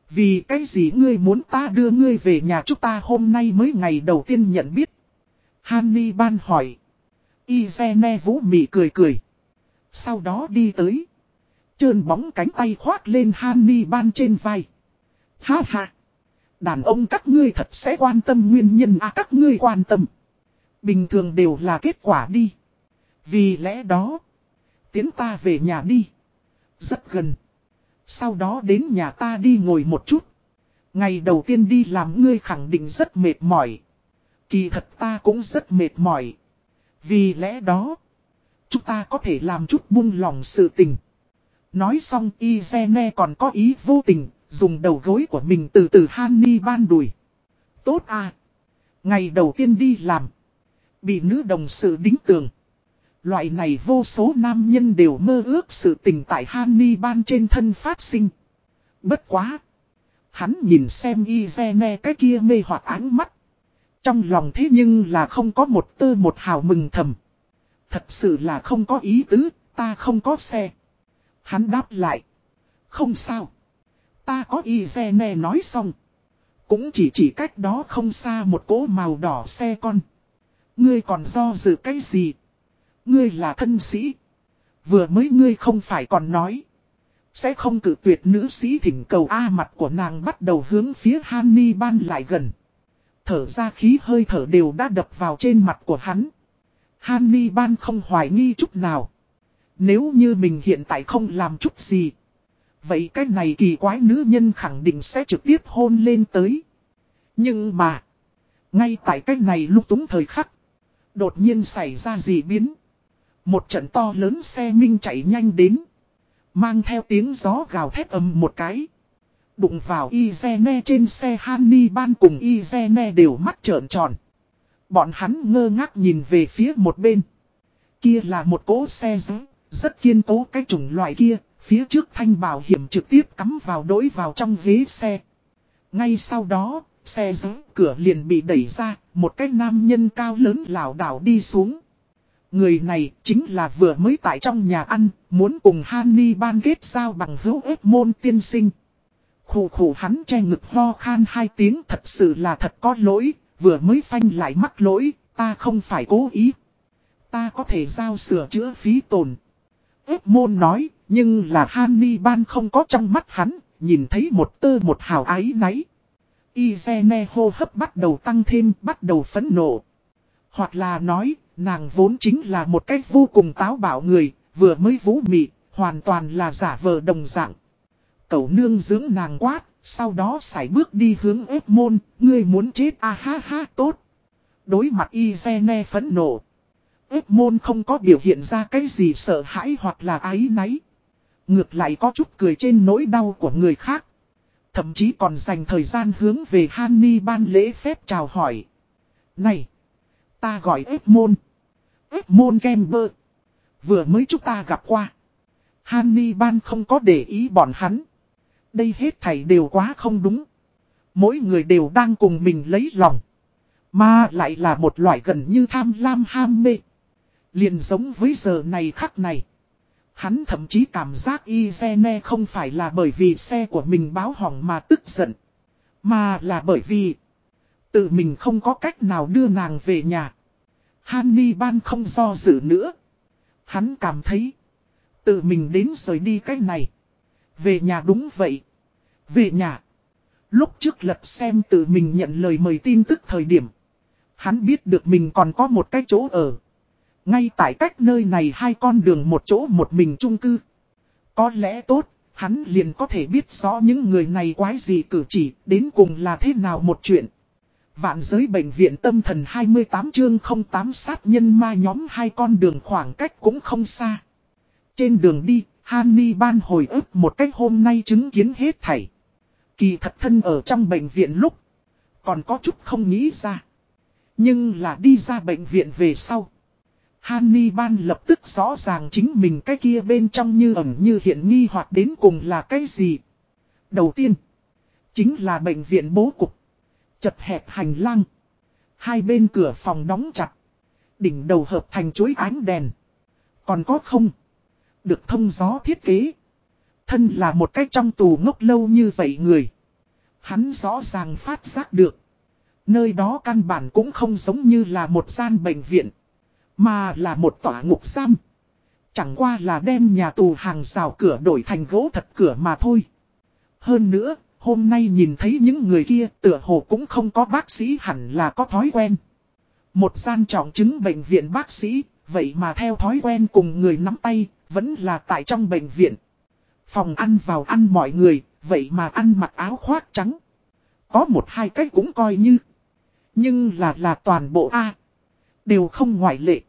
Vì cái gì ngươi muốn ta đưa ngươi về nhà chúng ta hôm nay mới ngày đầu tiên nhận biết. Hanni ban hỏi. Izene vũ mị cười cười. Sau đó đi tới. Trơn bóng cánh tay khoác lên Hanni ban trên vai. Ha ha. Đàn ông các ngươi thật sẽ quan tâm nguyên nhân à các ngươi quan tâm. Bình thường đều là kết quả đi. Vì lẽ đó. Tiến ta về nhà đi. Rất gần. Sau đó đến nhà ta đi ngồi một chút. Ngày đầu tiên đi làm ngươi khẳng định rất mệt mỏi. Kỳ thật ta cũng rất mệt mỏi. Vì lẽ đó. Chúng ta có thể làm chút buông lòng sự tình. Nói xong, Izene còn có ý vô tình. Dùng đầu gối của mình từ từ Hanni ban đùi. Tốt à. Ngày đầu tiên đi làm. Bị nữ đồng sự đính tường. Loại này vô số nam nhân đều mơ ước sự tình tại Hany ban trên thân phát sinh. Bất quá. Hắn nhìn xem Izene cái kia mê hoặc ánh mắt. Trong lòng thế nhưng là không có một tơ một hào mừng thầm. Thật sự là không có ý tứ, ta không có xe. Hắn đáp lại. Không sao. Ta có Izene nói xong. Cũng chỉ chỉ cách đó không xa một cỗ màu đỏ xe con. Ngươi còn do dự cái gì? Ngươi là thân sĩ. Vừa mới ngươi không phải còn nói. Sẽ không cử tuyệt nữ sĩ thỉnh cầu A mặt của nàng bắt đầu hướng phía Hanni ban lại gần. Thở ra khí hơi thở đều đã đập vào trên mặt của hắn. Hanni ban không hoài nghi chút nào. Nếu như mình hiện tại không làm chút gì. Vậy cái này kỳ quái nữ nhân khẳng định sẽ trực tiếp hôn lên tới. Nhưng mà. Ngay tại cái này lúc túng thời khắc. Đột nhiên xảy ra gì biến. Một trận to lớn xe minh chạy nhanh đến. Mang theo tiếng gió gào thét ầm một cái. Đụng vào Izene trên xe Hanni ban cùng Izene đều mắt trợn tròn. Bọn hắn ngơ ngác nhìn về phía một bên. Kia là một cỗ xe giữ, rất kiên cố cái chủng loại kia, phía trước thanh bảo hiểm trực tiếp cắm vào đối vào trong ghế xe. Ngay sau đó, xe giữ cửa liền bị đẩy ra, một cái nam nhân cao lớn lảo đảo đi xuống. Người này chính là vừa mới tại trong nhà ăn, muốn cùng Hanni ban kết giao bằng hữu ếp môn tiên sinh. Khủ khủ hắn che ngực ho khan hai tiếng thật sự là thật có lỗi, vừa mới phanh lại mắc lỗi, ta không phải cố ý. Ta có thể giao sửa chữa phí tồn. Ếp môn nói, nhưng là Hanni ban không có trong mắt hắn, nhìn thấy một tơ một hào ái náy. Izene hô hấp bắt đầu tăng thêm, bắt đầu phấn nộ. Hoặc là nói, nàng vốn chính là một cách vô cùng táo bạo người, vừa mới vũ mị, Hoàn toàn là giả vờ đồng dạng. Cậu nương dưỡng nàng quát, sau đó sải bước đi hướng ép môn, ngươi muốn chết a à, ha ha tốt. Đối mặt Izene phẫn nộ. Ép môn không có biểu hiện ra cái gì sợ hãi hoặc là ái náy. Ngược lại có chút cười trên nỗi đau của người khác. Thậm chí còn dành thời gian hướng về Hanni ban lễ phép chào hỏi. Này! Ta gọi ếp môn. Ếp môn Kember. Vừa mới chúng ta gặp qua. Hanni ban không có để ý bọn hắn. Đây hết thảy đều quá không đúng. Mỗi người đều đang cùng mình lấy lòng. Mà lại là một loại gần như tham lam ham mê. Liền giống với giờ này khắc này. Hắn thậm chí cảm giác Izene không phải là bởi vì xe của mình báo hỏng mà tức giận. Mà là bởi vì tự mình không có cách nào đưa nàng về nhà. Hannibal không do dự nữa. Hắn cảm thấy tự mình đến rời đi cách này. Về nhà đúng vậy. Về nhà. Lúc trước lật xem tự mình nhận lời mời tin tức thời điểm. Hắn biết được mình còn có một cái chỗ ở. Ngay tại cách nơi này hai con đường một chỗ một mình chung cư. Có lẽ tốt, hắn liền có thể biết rõ những người này quái gì cử chỉ, đến cùng là thế nào một chuyện. Vạn giới bệnh viện tâm thần 28 chương 08 sát nhân ma nhóm hai con đường khoảng cách cũng không xa. Trên đường đi, Hanni ban hồi ức một cách hôm nay chứng kiến hết thảy. Kỳ thật thân ở trong bệnh viện lúc, còn có chút không nghĩ ra. Nhưng là đi ra bệnh viện về sau. Hanni ban lập tức rõ ràng chính mình cái kia bên trong như ẩn như hiện nghi hoặc đến cùng là cái gì. Đầu tiên, chính là bệnh viện bố cục. Chật hẹp hành lang. Hai bên cửa phòng đóng chặt. Đỉnh đầu hợp thành chuối ánh đèn. Còn có không? Được thông gió thiết kế. Thân là một cách trong tù ngốc lâu như vậy người. Hắn rõ ràng phát giác được. Nơi đó căn bản cũng không giống như là một gian bệnh viện. Mà là một tòa ngục giam. Chẳng qua là đem nhà tù hàng rào cửa đổi thành gỗ thật cửa mà thôi. Hơn nữa, hôm nay nhìn thấy những người kia tựa hồ cũng không có bác sĩ hẳn là có thói quen. Một gian trọng chứng bệnh viện bác sĩ, vậy mà theo thói quen cùng người nắm tay, vẫn là tại trong bệnh viện. Phòng ăn vào ăn mọi người, vậy mà ăn mặc áo khoác trắng. Có một hai cách cũng coi như. Nhưng là là toàn bộ A. Đều không ngoại lệ.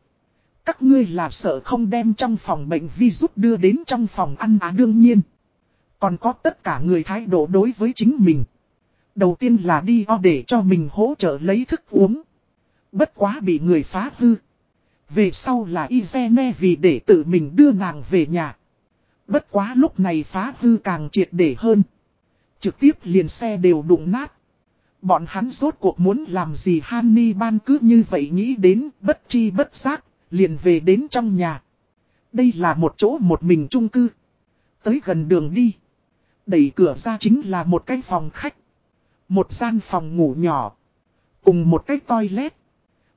Các ngươi là sợ không đem trong phòng bệnh virus đưa đến trong phòng ăn à đương nhiên. Còn có tất cả người thái độ đối với chính mình. Đầu tiên là đi o để cho mình hỗ trợ lấy thức uống. Bất quá bị người phá hư. Về sau là Izene vì để tự mình đưa nàng về nhà. Bất quá lúc này phá hư càng triệt để hơn. Trực tiếp liền xe đều đụng nát. Bọn hắn rốt cuộc muốn làm gì Hanni ban cứ như vậy nghĩ đến bất chi bất giác, liền về đến trong nhà. Đây là một chỗ một mình chung cư. Tới gần đường đi. Đẩy cửa ra chính là một cái phòng khách. Một gian phòng ngủ nhỏ. Cùng một cái toilet.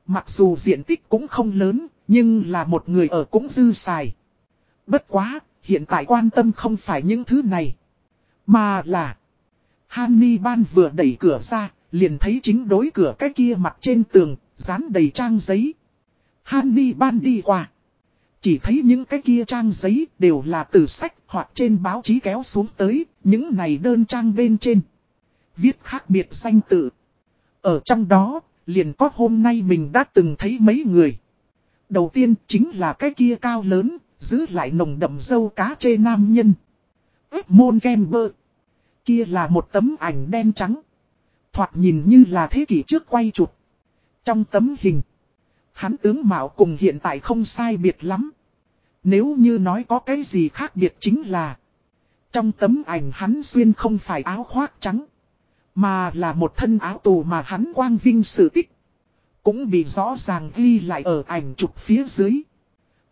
Mặc dù diện tích cũng không lớn, nhưng là một người ở cũng dư xài. Bất quá, hiện tại quan tâm không phải những thứ này. Mà là... Hanni ban vừa đẩy cửa ra, liền thấy chính đối cửa cái kia mặt trên tường, dán đầy trang giấy. Hanni ban đi qua. Chỉ thấy những cái kia trang giấy đều là từ sách hoặc trên báo chí kéo xuống tới, những này đơn trang bên trên. Viết khác biệt danh tự. Ở trong đó, liền có hôm nay mình đã từng thấy mấy người. Đầu tiên chính là cái kia cao lớn, giữ lại nồng đậm dâu cá chê nam nhân. Ếp môn kem bơ. Kia là một tấm ảnh đen trắng. Thoạt nhìn như là thế kỷ trước quay chụp. Trong tấm hình. Hắn tướng mạo cùng hiện tại không sai biệt lắm. Nếu như nói có cái gì khác biệt chính là. Trong tấm ảnh hắn xuyên không phải áo khoác trắng. Mà là một thân áo tù mà hắn quang vinh sự tích. Cũng bị rõ ràng ghi lại ở ảnh chụp phía dưới.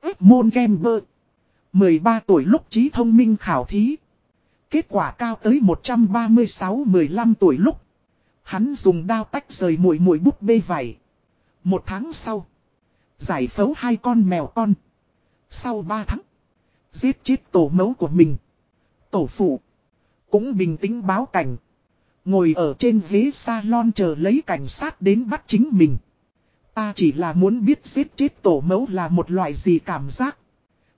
Ước môn Gamber. 13 tuổi lúc trí thông minh khảo thí. Kết quả cao tới 136-15 tuổi lúc. Hắn dùng đao tách rời mũi mũi bút bê vải. Một tháng sau. Giải phẫu hai con mèo con. Sau ba tháng. Giết chết tổ mẫu của mình. Tổ phụ. Cũng bình tĩnh báo cảnh. Ngồi ở trên ghế salon chờ lấy cảnh sát đến bắt chính mình. Ta chỉ là muốn biết giết chết tổ mẫu là một loại gì cảm giác.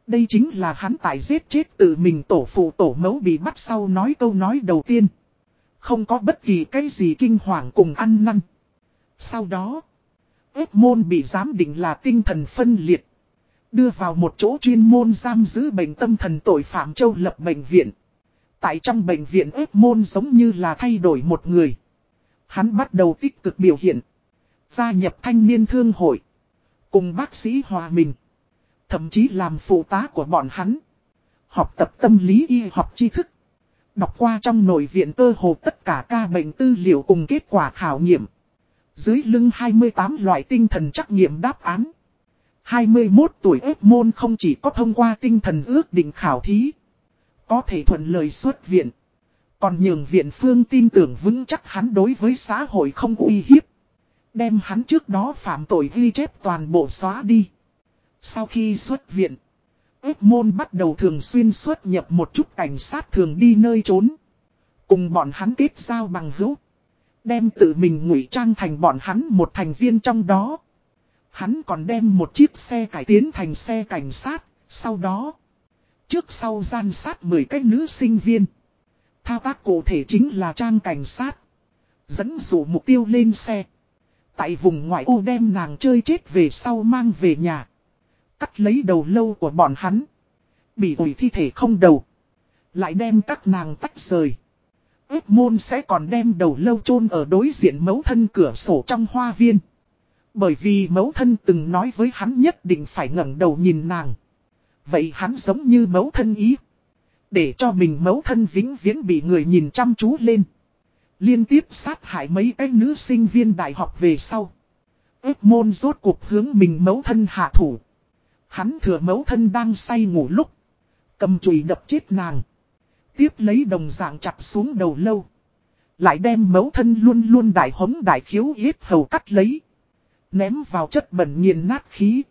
Đây chính là hắn tại giết chết tự mình tổ phụ tổ mẫu bị bắt sau nói câu nói đầu tiên. Không có bất kỳ cái gì kinh hoàng cùng ăn năn. Sau đó, ếp môn bị giám định là tinh thần phân liệt. Đưa vào một chỗ chuyên môn giam giữ bệnh tâm thần tội phạm châu lập bệnh viện. Tại trong bệnh viện ếp môn giống như là thay đổi một người. Hắn bắt đầu tích cực biểu hiện. Gia nhập thanh niên thương hội. Cùng bác sĩ hòa mình. Thậm chí làm phụ tá của bọn hắn. Học tập tâm lý y học tri thức. Đọc qua trong nội viện cơ hồ tất cả ca bệnh tư liệu cùng kết quả khảo nghiệm. Dưới lưng 28 loại tinh thần trắc nghiệm đáp án. 21 tuổi ếp môn không chỉ có thông qua tinh thần ước định khảo thí. Có thể thuận lời xuất viện. Còn nhường viện phương tin tưởng vững chắc hắn đối với xã hội không uy hiếp. Đem hắn trước đó phạm tội ghi chép toàn bộ xóa đi. Sau khi xuất viện, ếp môn bắt đầu thường xuyên xuất nhập một chút cảnh sát thường đi nơi trốn. Cùng bọn hắn kết giao bằng hữu. Đem tự mình ngụy trang thành bọn hắn một thành viên trong đó. Hắn còn đem một chiếc xe cải tiến thành xe cảnh sát, sau đó. Trước sau gian sát 10 cái nữ sinh viên. Thao tác cụ thể chính là trang cảnh sát. Dẫn dụ mục tiêu lên xe. Tại vùng ngoại ô đem nàng chơi chết về sau mang về nhà. Cắt lấy đầu lâu của bọn hắn. Bị ủi thi thể không đầu. Lại đem các nàng tách rời. Ước môn sẽ còn đem đầu lâu chôn ở đối diện Mẫu thân cửa sổ trong hoa viên. Bởi vì Mẫu thân từng nói với hắn nhất định phải ngẩng đầu nhìn nàng. Vậy hắn giống như Mẫu thân ý. Để cho mình Mẫu thân vĩnh viễn bị người nhìn chăm chú lên. Liên tiếp sát hại mấy cái nữ sinh viên đại học về sau. Ước môn rốt cuộc hướng mình Mẫu thân hạ thủ. Hắn thừa mấu thân đang say ngủ lúc. Cầm chùy đập chết nàng. Tiếp lấy đồng dạng chặt xuống đầu lâu. Lại đem mấu thân luôn luôn đại hống đại khiếu yết hầu cắt lấy. Ném vào chất bẩn nghiền nát khí.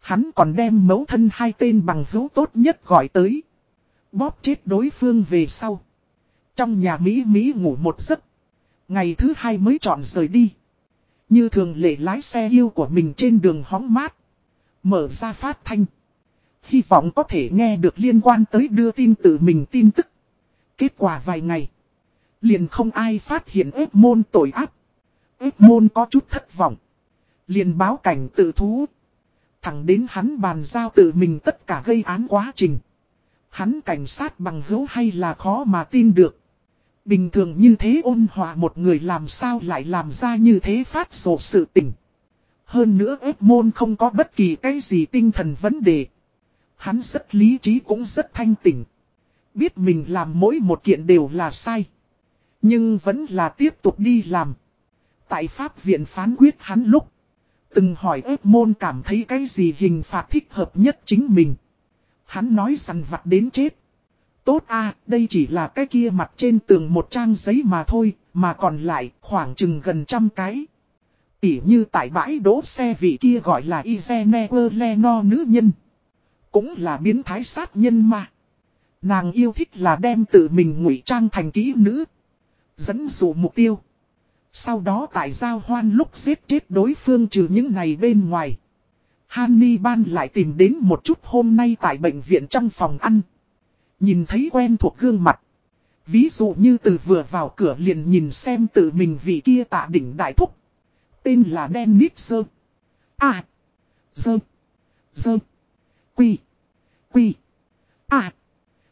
Hắn còn đem mấu thân hai tên bằng hữu tốt nhất gọi tới. Bóp chết đối phương về sau. Trong nhà Mỹ Mỹ ngủ một giấc. Ngày thứ hai mới chọn rời đi. Như thường lệ lái xe yêu của mình trên đường hóng mát. Mở ra phát thanh. Hy vọng có thể nghe được liên quan tới đưa tin từ mình tin tức. Kết quả vài ngày. Liền không ai phát hiện ếp môn tội ác. Ếp môn có chút thất vọng. Liền báo cảnh tự thú. Thẳng đến hắn bàn giao tự mình tất cả gây án quá trình. Hắn cảnh sát bằng hữu hay là khó mà tin được. Bình thường như thế ôn hòa một người làm sao lại làm ra như thế phát sổ sự tình. Hơn nữa ếp môn không có bất kỳ cái gì tinh thần vấn đề. Hắn rất lý trí cũng rất thanh tỉnh. Biết mình làm mỗi một kiện đều là sai. Nhưng vẫn là tiếp tục đi làm. Tại Pháp viện phán quyết hắn lúc. Từng hỏi ếp môn cảm thấy cái gì hình phạt thích hợp nhất chính mình. Hắn nói săn vặt đến chết. Tốt a đây chỉ là cái kia mặt trên tường một trang giấy mà thôi, mà còn lại khoảng chừng gần trăm cái. Tỉ như tại bãi đỗ xe vị kia gọi là Izene nữ nhân. Cũng là biến thái sát nhân mà. Nàng yêu thích là đem tự mình ngụy trang thành kỹ nữ. Dẫn dụ mục tiêu. Sau đó tại giao hoan lúc giết chết đối phương trừ những này bên ngoài. Ban lại tìm đến một chút hôm nay tại bệnh viện trong phòng ăn. Nhìn thấy quen thuộc gương mặt. Ví dụ như từ vừa vào cửa liền nhìn xem tự mình vị kia tạ đỉnh đại thúc. Tên là Dennis Sơ. À. Sơ. Sơ. Quy. Quy. À.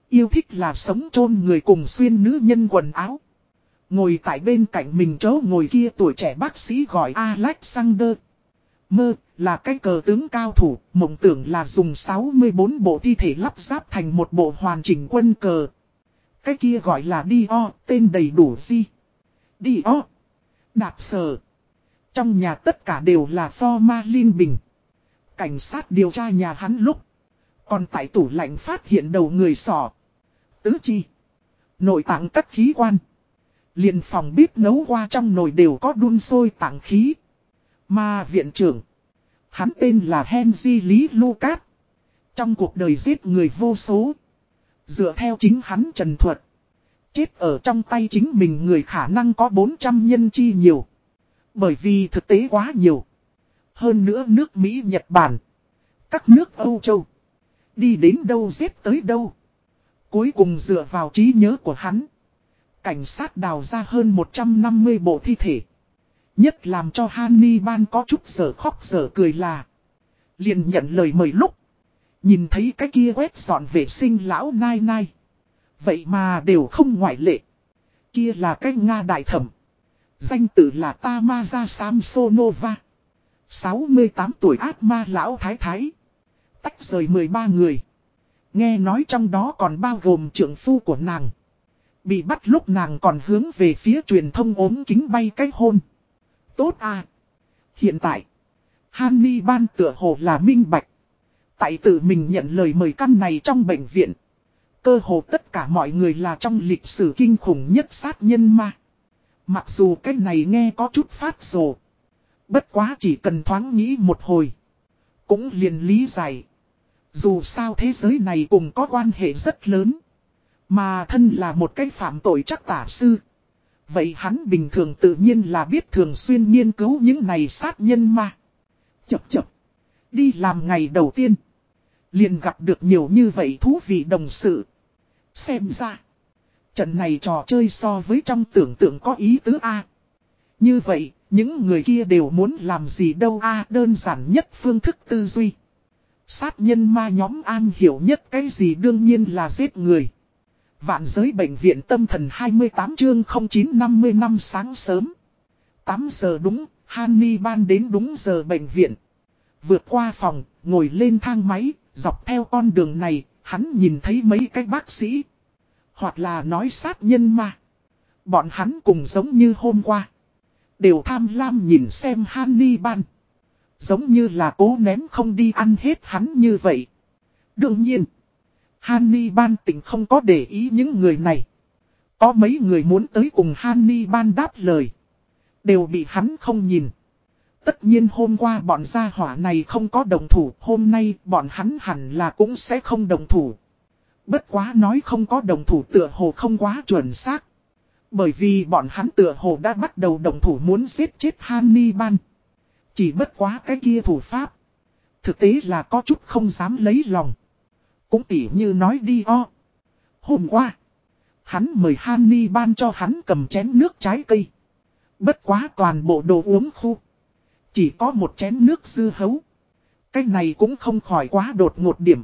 Yêu thích là sống chôn người cùng xuyên nữ nhân quần áo. Ngồi tại bên cạnh mình chớ ngồi kia tuổi trẻ bác sĩ gọi Alexander. Mơ, là cái cờ tướng cao thủ, mộng tưởng là dùng 64 bộ thi thể lắp ráp thành một bộ hoàn chỉnh quân cờ. Cái kia gọi là Dio, tên đầy đủ gì? Dio. Đạp sờ. Trong nhà tất cả đều là do ma linh bình. Cảnh sát điều tra nhà hắn lúc. Còn tại tủ lạnh phát hiện đầu người sỏ. Tứ chi. Nội tạng các khí quan. liền phòng bếp nấu qua trong nồi đều có đun sôi tạng khí. Mà viện trưởng. Hắn tên là Henry Lý Lucas. Trong cuộc đời giết người vô số. Dựa theo chính hắn trần thuật. Chết ở trong tay chính mình người khả năng có 400 nhân chi nhiều. Bởi vì thực tế quá nhiều. Hơn nữa nước Mỹ, Nhật Bản. Các nước Âu Châu. Đi đến đâu giết tới đâu. Cuối cùng dựa vào trí nhớ của hắn. Cảnh sát đào ra hơn 150 bộ thi thể. Nhất làm cho Hannibal có chút sở khóc sở cười là. Liền nhận lời mời lúc. Nhìn thấy cái kia quét dọn vệ sinh lão nai nai. Vậy mà đều không ngoại lệ. Kia là cái Nga đại thẩm. Danh tự là Tamaza Samsonova. 68 tuổi ác ma lão thái thái. Tách rời 13 người. Nghe nói trong đó còn bao gồm trưởng phu của nàng. Bị bắt lúc nàng còn hướng về phía truyền thông ốm kính bay cái hôn. Tốt à. Hiện tại. Hanni ban tựa hồ là minh bạch. Tại tự mình nhận lời mời căn này trong bệnh viện. Cơ hồ tất cả mọi người là trong lịch sử kinh khủng nhất sát nhân ma. Mặc dù cái này nghe có chút phát rồ. Bất quá chỉ cần thoáng nghĩ một hồi. Cũng liền lý giải. Dù sao thế giới này cùng có quan hệ rất lớn. Mà thân là một cái phạm tội chắc tả sư. Vậy hắn bình thường tự nhiên là biết thường xuyên nghiên cứu những này sát nhân ma. Chập chập. Đi làm ngày đầu tiên. Liền gặp được nhiều như vậy thú vị đồng sự. Xem ra. Trận này trò chơi so với trong tưởng tượng có ý tứ A. Như vậy, những người kia đều muốn làm gì đâu A đơn giản nhất phương thức tư duy. Sát nhân ma nhóm an hiểu nhất cái gì đương nhiên là giết người. Vạn giới bệnh viện tâm thần 28 chương 0950 năm sáng sớm. 8 giờ đúng, Hanni ban đến đúng giờ bệnh viện. Vượt qua phòng, ngồi lên thang máy, dọc theo con đường này, hắn nhìn thấy mấy cái bác sĩ. Hoặc là nói sát nhân ma. Bọn hắn cùng giống như hôm qua. Đều tham lam nhìn xem Hannibal. Giống như là cố ném không đi ăn hết hắn như vậy. Đương nhiên. Hannibal tỉnh không có để ý những người này. Có mấy người muốn tới cùng Hannibal đáp lời. Đều bị hắn không nhìn. Tất nhiên hôm qua bọn gia hỏa này không có đồng thủ, hôm nay bọn hắn hẳn là cũng sẽ không đồng thủ. Bất quá nói không có đồng thủ tựa hồ không quá chuẩn xác. Bởi vì bọn hắn tựa hồ đã bắt đầu đồng thủ muốn giết chết Hannibal. Chỉ bất quá cái kia thủ pháp. Thực tế là có chút không dám lấy lòng. Cũng tỉ như nói đi o. Hôm qua. Hắn mời Hannibal cho hắn cầm chén nước trái cây. Bất quá toàn bộ đồ uống khu. Chỉ có một chén nước dư hấu. Cái này cũng không khỏi quá đột ngột điểm.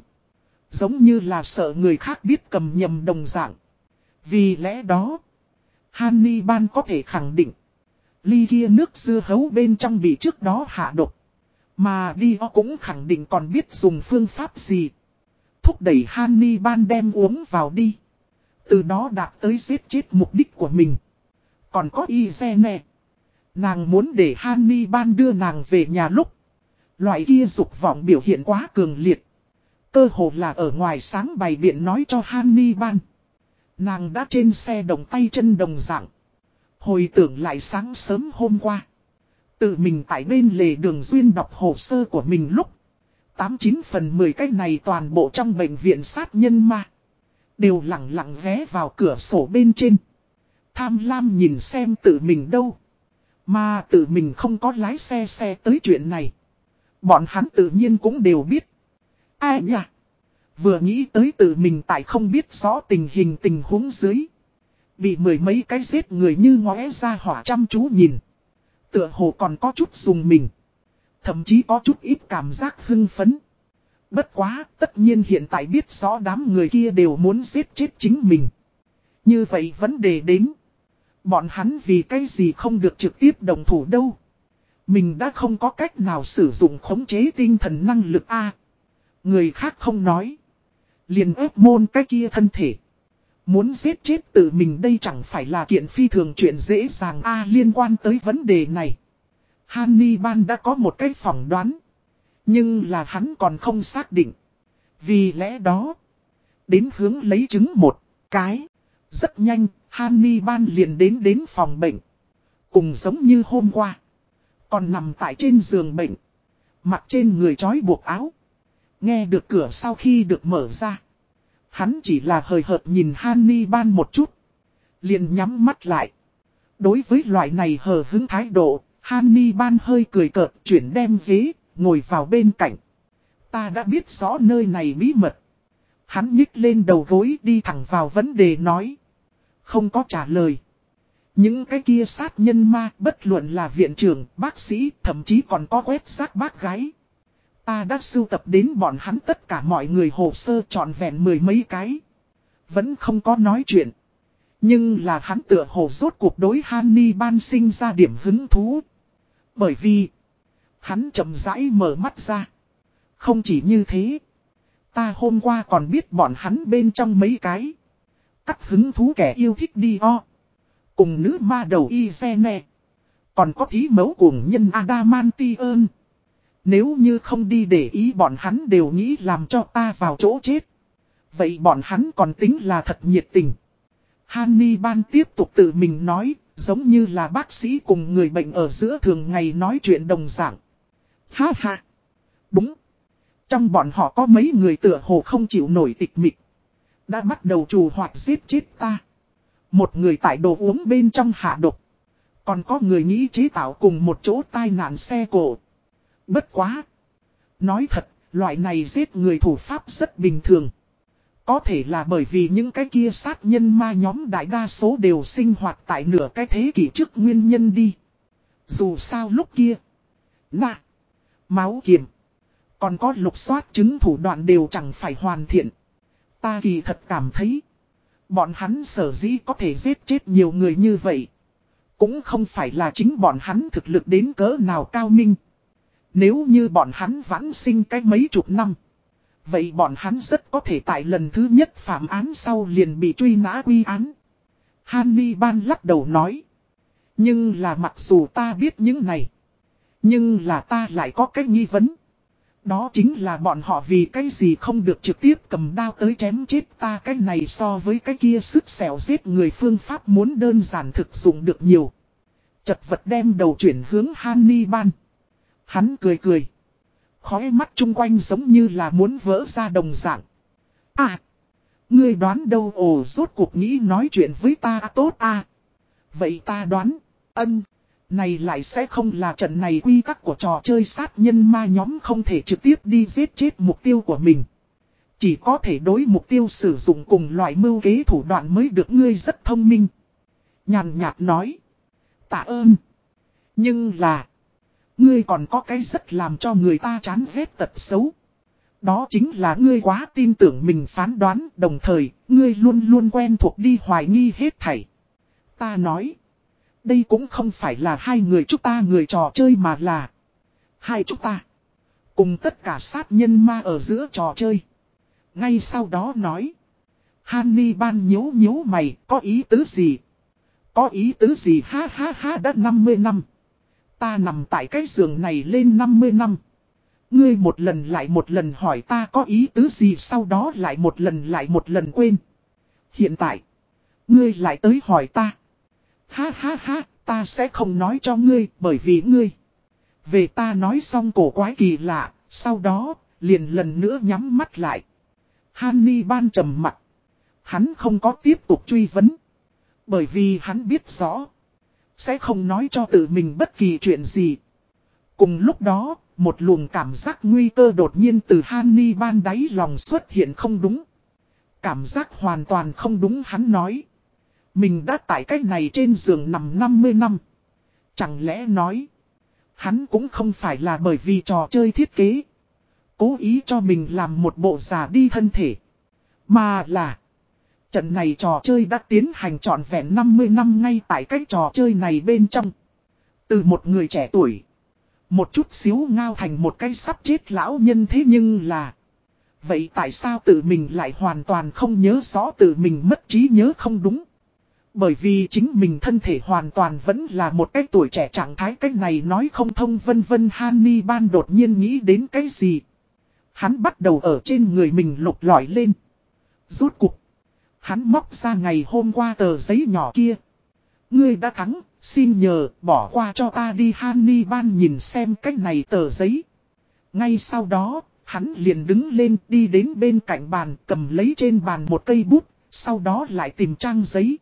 Giống như là sợ người khác biết cầm nhầm đồng dạng. Vì lẽ đó, Hannibal có thể khẳng định, ly kia nước dưa hấu bên trong bị trước đó hạ độc. Mà Dio cũng khẳng định còn biết dùng phương pháp gì. Thúc đẩy Hannibal đem uống vào đi. Từ đó đạt tới giết chết mục đích của mình. Còn có Izene. Nàng muốn để Hannibal đưa nàng về nhà lúc. Loại kia dục vọng biểu hiện quá cường liệt. Cơ hồ là ở ngoài sáng bày biện nói cho Hannibal. Nàng đã trên xe đồng tay chân đồng dạng. Hồi tưởng lại sáng sớm hôm qua. Tự mình tại bên lề đường duyên đọc hồ sơ của mình lúc. 89 phần 10 cái này toàn bộ trong bệnh viện sát nhân ma. Đều lặng lặng ghé vào cửa sổ bên trên. Tham lam nhìn xem tự mình đâu. Mà tự mình không có lái xe xe tới chuyện này. Bọn hắn tự nhiên cũng đều biết. Ai nhỉ? Vừa nghĩ tới tự mình tại không biết rõ tình hình tình huống dưới. Bị mười mấy cái giết người như ngóe ra hỏa chăm chú nhìn. Tựa hồ còn có chút dùng mình. Thậm chí có chút ít cảm giác hưng phấn. Bất quá, tất nhiên hiện tại biết rõ đám người kia đều muốn giết chết chính mình. Như vậy vấn đề đến. Bọn hắn vì cái gì không được trực tiếp đồng thủ đâu. Mình đã không có cách nào sử dụng khống chế tinh thần năng lực A. Người khác không nói. Liền ép môn cái kia thân thể. Muốn giết chết tự mình đây chẳng phải là kiện phi thường chuyện dễ dàng A liên quan tới vấn đề này. Hannibal đã có một cái phỏng đoán. Nhưng là hắn còn không xác định. Vì lẽ đó. Đến hướng lấy chứng một cái. Rất nhanh, Hannibal liền đến đến phòng bệnh. Cùng giống như hôm qua. Còn nằm tại trên giường bệnh. Mặt trên người trói buộc áo. Nghe được cửa sau khi được mở ra. Hắn chỉ là hời hợt nhìn Hanni ban một chút. Liền nhắm mắt lại. Đối với loại này hờ hứng thái độ, Hanni ban hơi cười cợt chuyển đem ghế, ngồi vào bên cạnh. Ta đã biết rõ nơi này bí mật. Hắn nhích lên đầu gối đi thẳng vào vấn đề nói. Không có trả lời. Những cái kia sát nhân ma bất luận là viện trưởng, bác sĩ, thậm chí còn có quét xác bác gái. Ta đã sưu tập đến bọn hắn tất cả mọi người hồ sơ trọn vẹn mười mấy cái. Vẫn không có nói chuyện. Nhưng là hắn tựa hồ rốt cuộc đối Hanni ban sinh ra điểm hứng thú. Bởi vì, hắn chậm rãi mở mắt ra. Không chỉ như thế, ta hôm qua còn biết bọn hắn bên trong mấy cái. Cắt hứng thú kẻ yêu thích đi o. Cùng nữ ma đầu Izene. Còn có thí mấu cuồng nhân Adamantium. Nếu như không đi để ý bọn hắn đều nghĩ làm cho ta vào chỗ chết. Vậy bọn hắn còn tính là thật nhiệt tình. Hanni Ban tiếp tục tự mình nói, giống như là bác sĩ cùng người bệnh ở giữa thường ngày nói chuyện đồng dạng. Ha ha! Đúng! Trong bọn họ có mấy người tựa hồ không chịu nổi tịch mịch. Đã bắt đầu trù hoạt giết chết ta. Một người tại đồ uống bên trong hạ độc. Còn có người nghĩ chế tạo cùng một chỗ tai nạn xe cổ. Bất quá! Nói thật, loại này giết người thủ pháp rất bình thường. Có thể là bởi vì những cái kia sát nhân ma nhóm đại đa số đều sinh hoạt tại nửa cái thế kỷ trước nguyên nhân đi. Dù sao lúc kia. Nạ. Máu kiềm. Còn có lục soát chứng thủ đoạn đều chẳng phải hoàn thiện. Ta kỳ thật cảm thấy. Bọn hắn sở dĩ có thể giết chết nhiều người như vậy. Cũng không phải là chính bọn hắn thực lực đến cỡ nào cao minh. Nếu như bọn hắn vãn sinh cách mấy chục năm. Vậy bọn hắn rất có thể tại lần thứ nhất phạm án sau liền bị truy nã quy án. Hanni ban lắc đầu nói. Nhưng là mặc dù ta biết những này. Nhưng là ta lại có cái nghi vấn. Đó chính là bọn họ vì cái gì không được trực tiếp cầm đao tới chém chết ta, cái này so với cái kia sức xẻo giết người phương pháp muốn đơn giản thực dụng được nhiều. Chật vật đem đầu chuyển hướng Hanni ban. Hắn cười cười. Khói mắt chung quanh giống như là muốn vỡ ra đồng dạng. À! Ngươi đoán đâu ồ rốt cuộc nghĩ nói chuyện với ta tốt à? Vậy ta đoán, ân, này lại sẽ không là trận này quy tắc của trò chơi sát nhân ma nhóm không thể trực tiếp đi giết chết mục tiêu của mình. Chỉ có thể đối mục tiêu sử dụng cùng loại mưu kế thủ đoạn mới được ngươi rất thông minh. Nhàn nhạt nói. Tạ ơn. Nhưng là. Ngươi còn có cái rất làm cho người ta chán ghét tật xấu. Đó chính là ngươi quá tin tưởng mình phán đoán, đồng thời, ngươi luôn luôn quen thuộc đi hoài nghi hết thảy. Ta nói, đây cũng không phải là hai người chúng ta người trò chơi mà là hai chúng ta. Cùng tất cả sát nhân ma ở giữa trò chơi. Ngay sau đó nói, Hanni ban nhếu nhếu mày, có ý tứ gì? Có ý tứ gì ha ha ha đã 50 năm. Ta nằm tại cái giường này lên 50 năm. Ngươi một lần lại một lần hỏi ta có ý tứ gì sau đó lại một lần lại một lần quên. Hiện tại, ngươi lại tới hỏi ta. Ha ha ha, ta sẽ không nói cho ngươi bởi vì ngươi. Về ta nói xong cổ quái kỳ lạ, sau đó, liền lần nữa nhắm mắt lại. Hanni ban trầm mặt. Hắn không có tiếp tục truy vấn. Bởi vì hắn biết rõ. Sẽ không nói cho tự mình bất kỳ chuyện gì. Cùng lúc đó, một luồng cảm giác nguy cơ đột nhiên từ Hanni ban đáy lòng xuất hiện không đúng. Cảm giác hoàn toàn không đúng hắn nói. Mình đã tại cách này trên giường nằm 50 năm. Chẳng lẽ nói. Hắn cũng không phải là bởi vì trò chơi thiết kế. Cố ý cho mình làm một bộ giả đi thân thể. Mà là. Trận này trò chơi đã tiến hành trọn vẹn 50 năm ngay tại cái trò chơi này bên trong. Từ một người trẻ tuổi. Một chút xíu ngao thành một cái sắp chết lão nhân thế nhưng là. Vậy tại sao tự mình lại hoàn toàn không nhớ rõ tự mình mất trí nhớ không đúng? Bởi vì chính mình thân thể hoàn toàn vẫn là một cái tuổi trẻ trạng thái, cái này nói không thông vân vân Hany ban đột nhiên nghĩ đến cái gì. Hắn bắt đầu ở trên người mình lục lọi lên. Rốt cuộc Hắn móc ra ngày hôm qua tờ giấy nhỏ kia. Ngươi đã thắng, xin nhờ, bỏ qua cho ta đi Hanni ban nhìn xem cách này tờ giấy. Ngay sau đó, hắn liền đứng lên đi đến bên cạnh bàn cầm lấy trên bàn một cây bút, sau đó lại tìm trang giấy.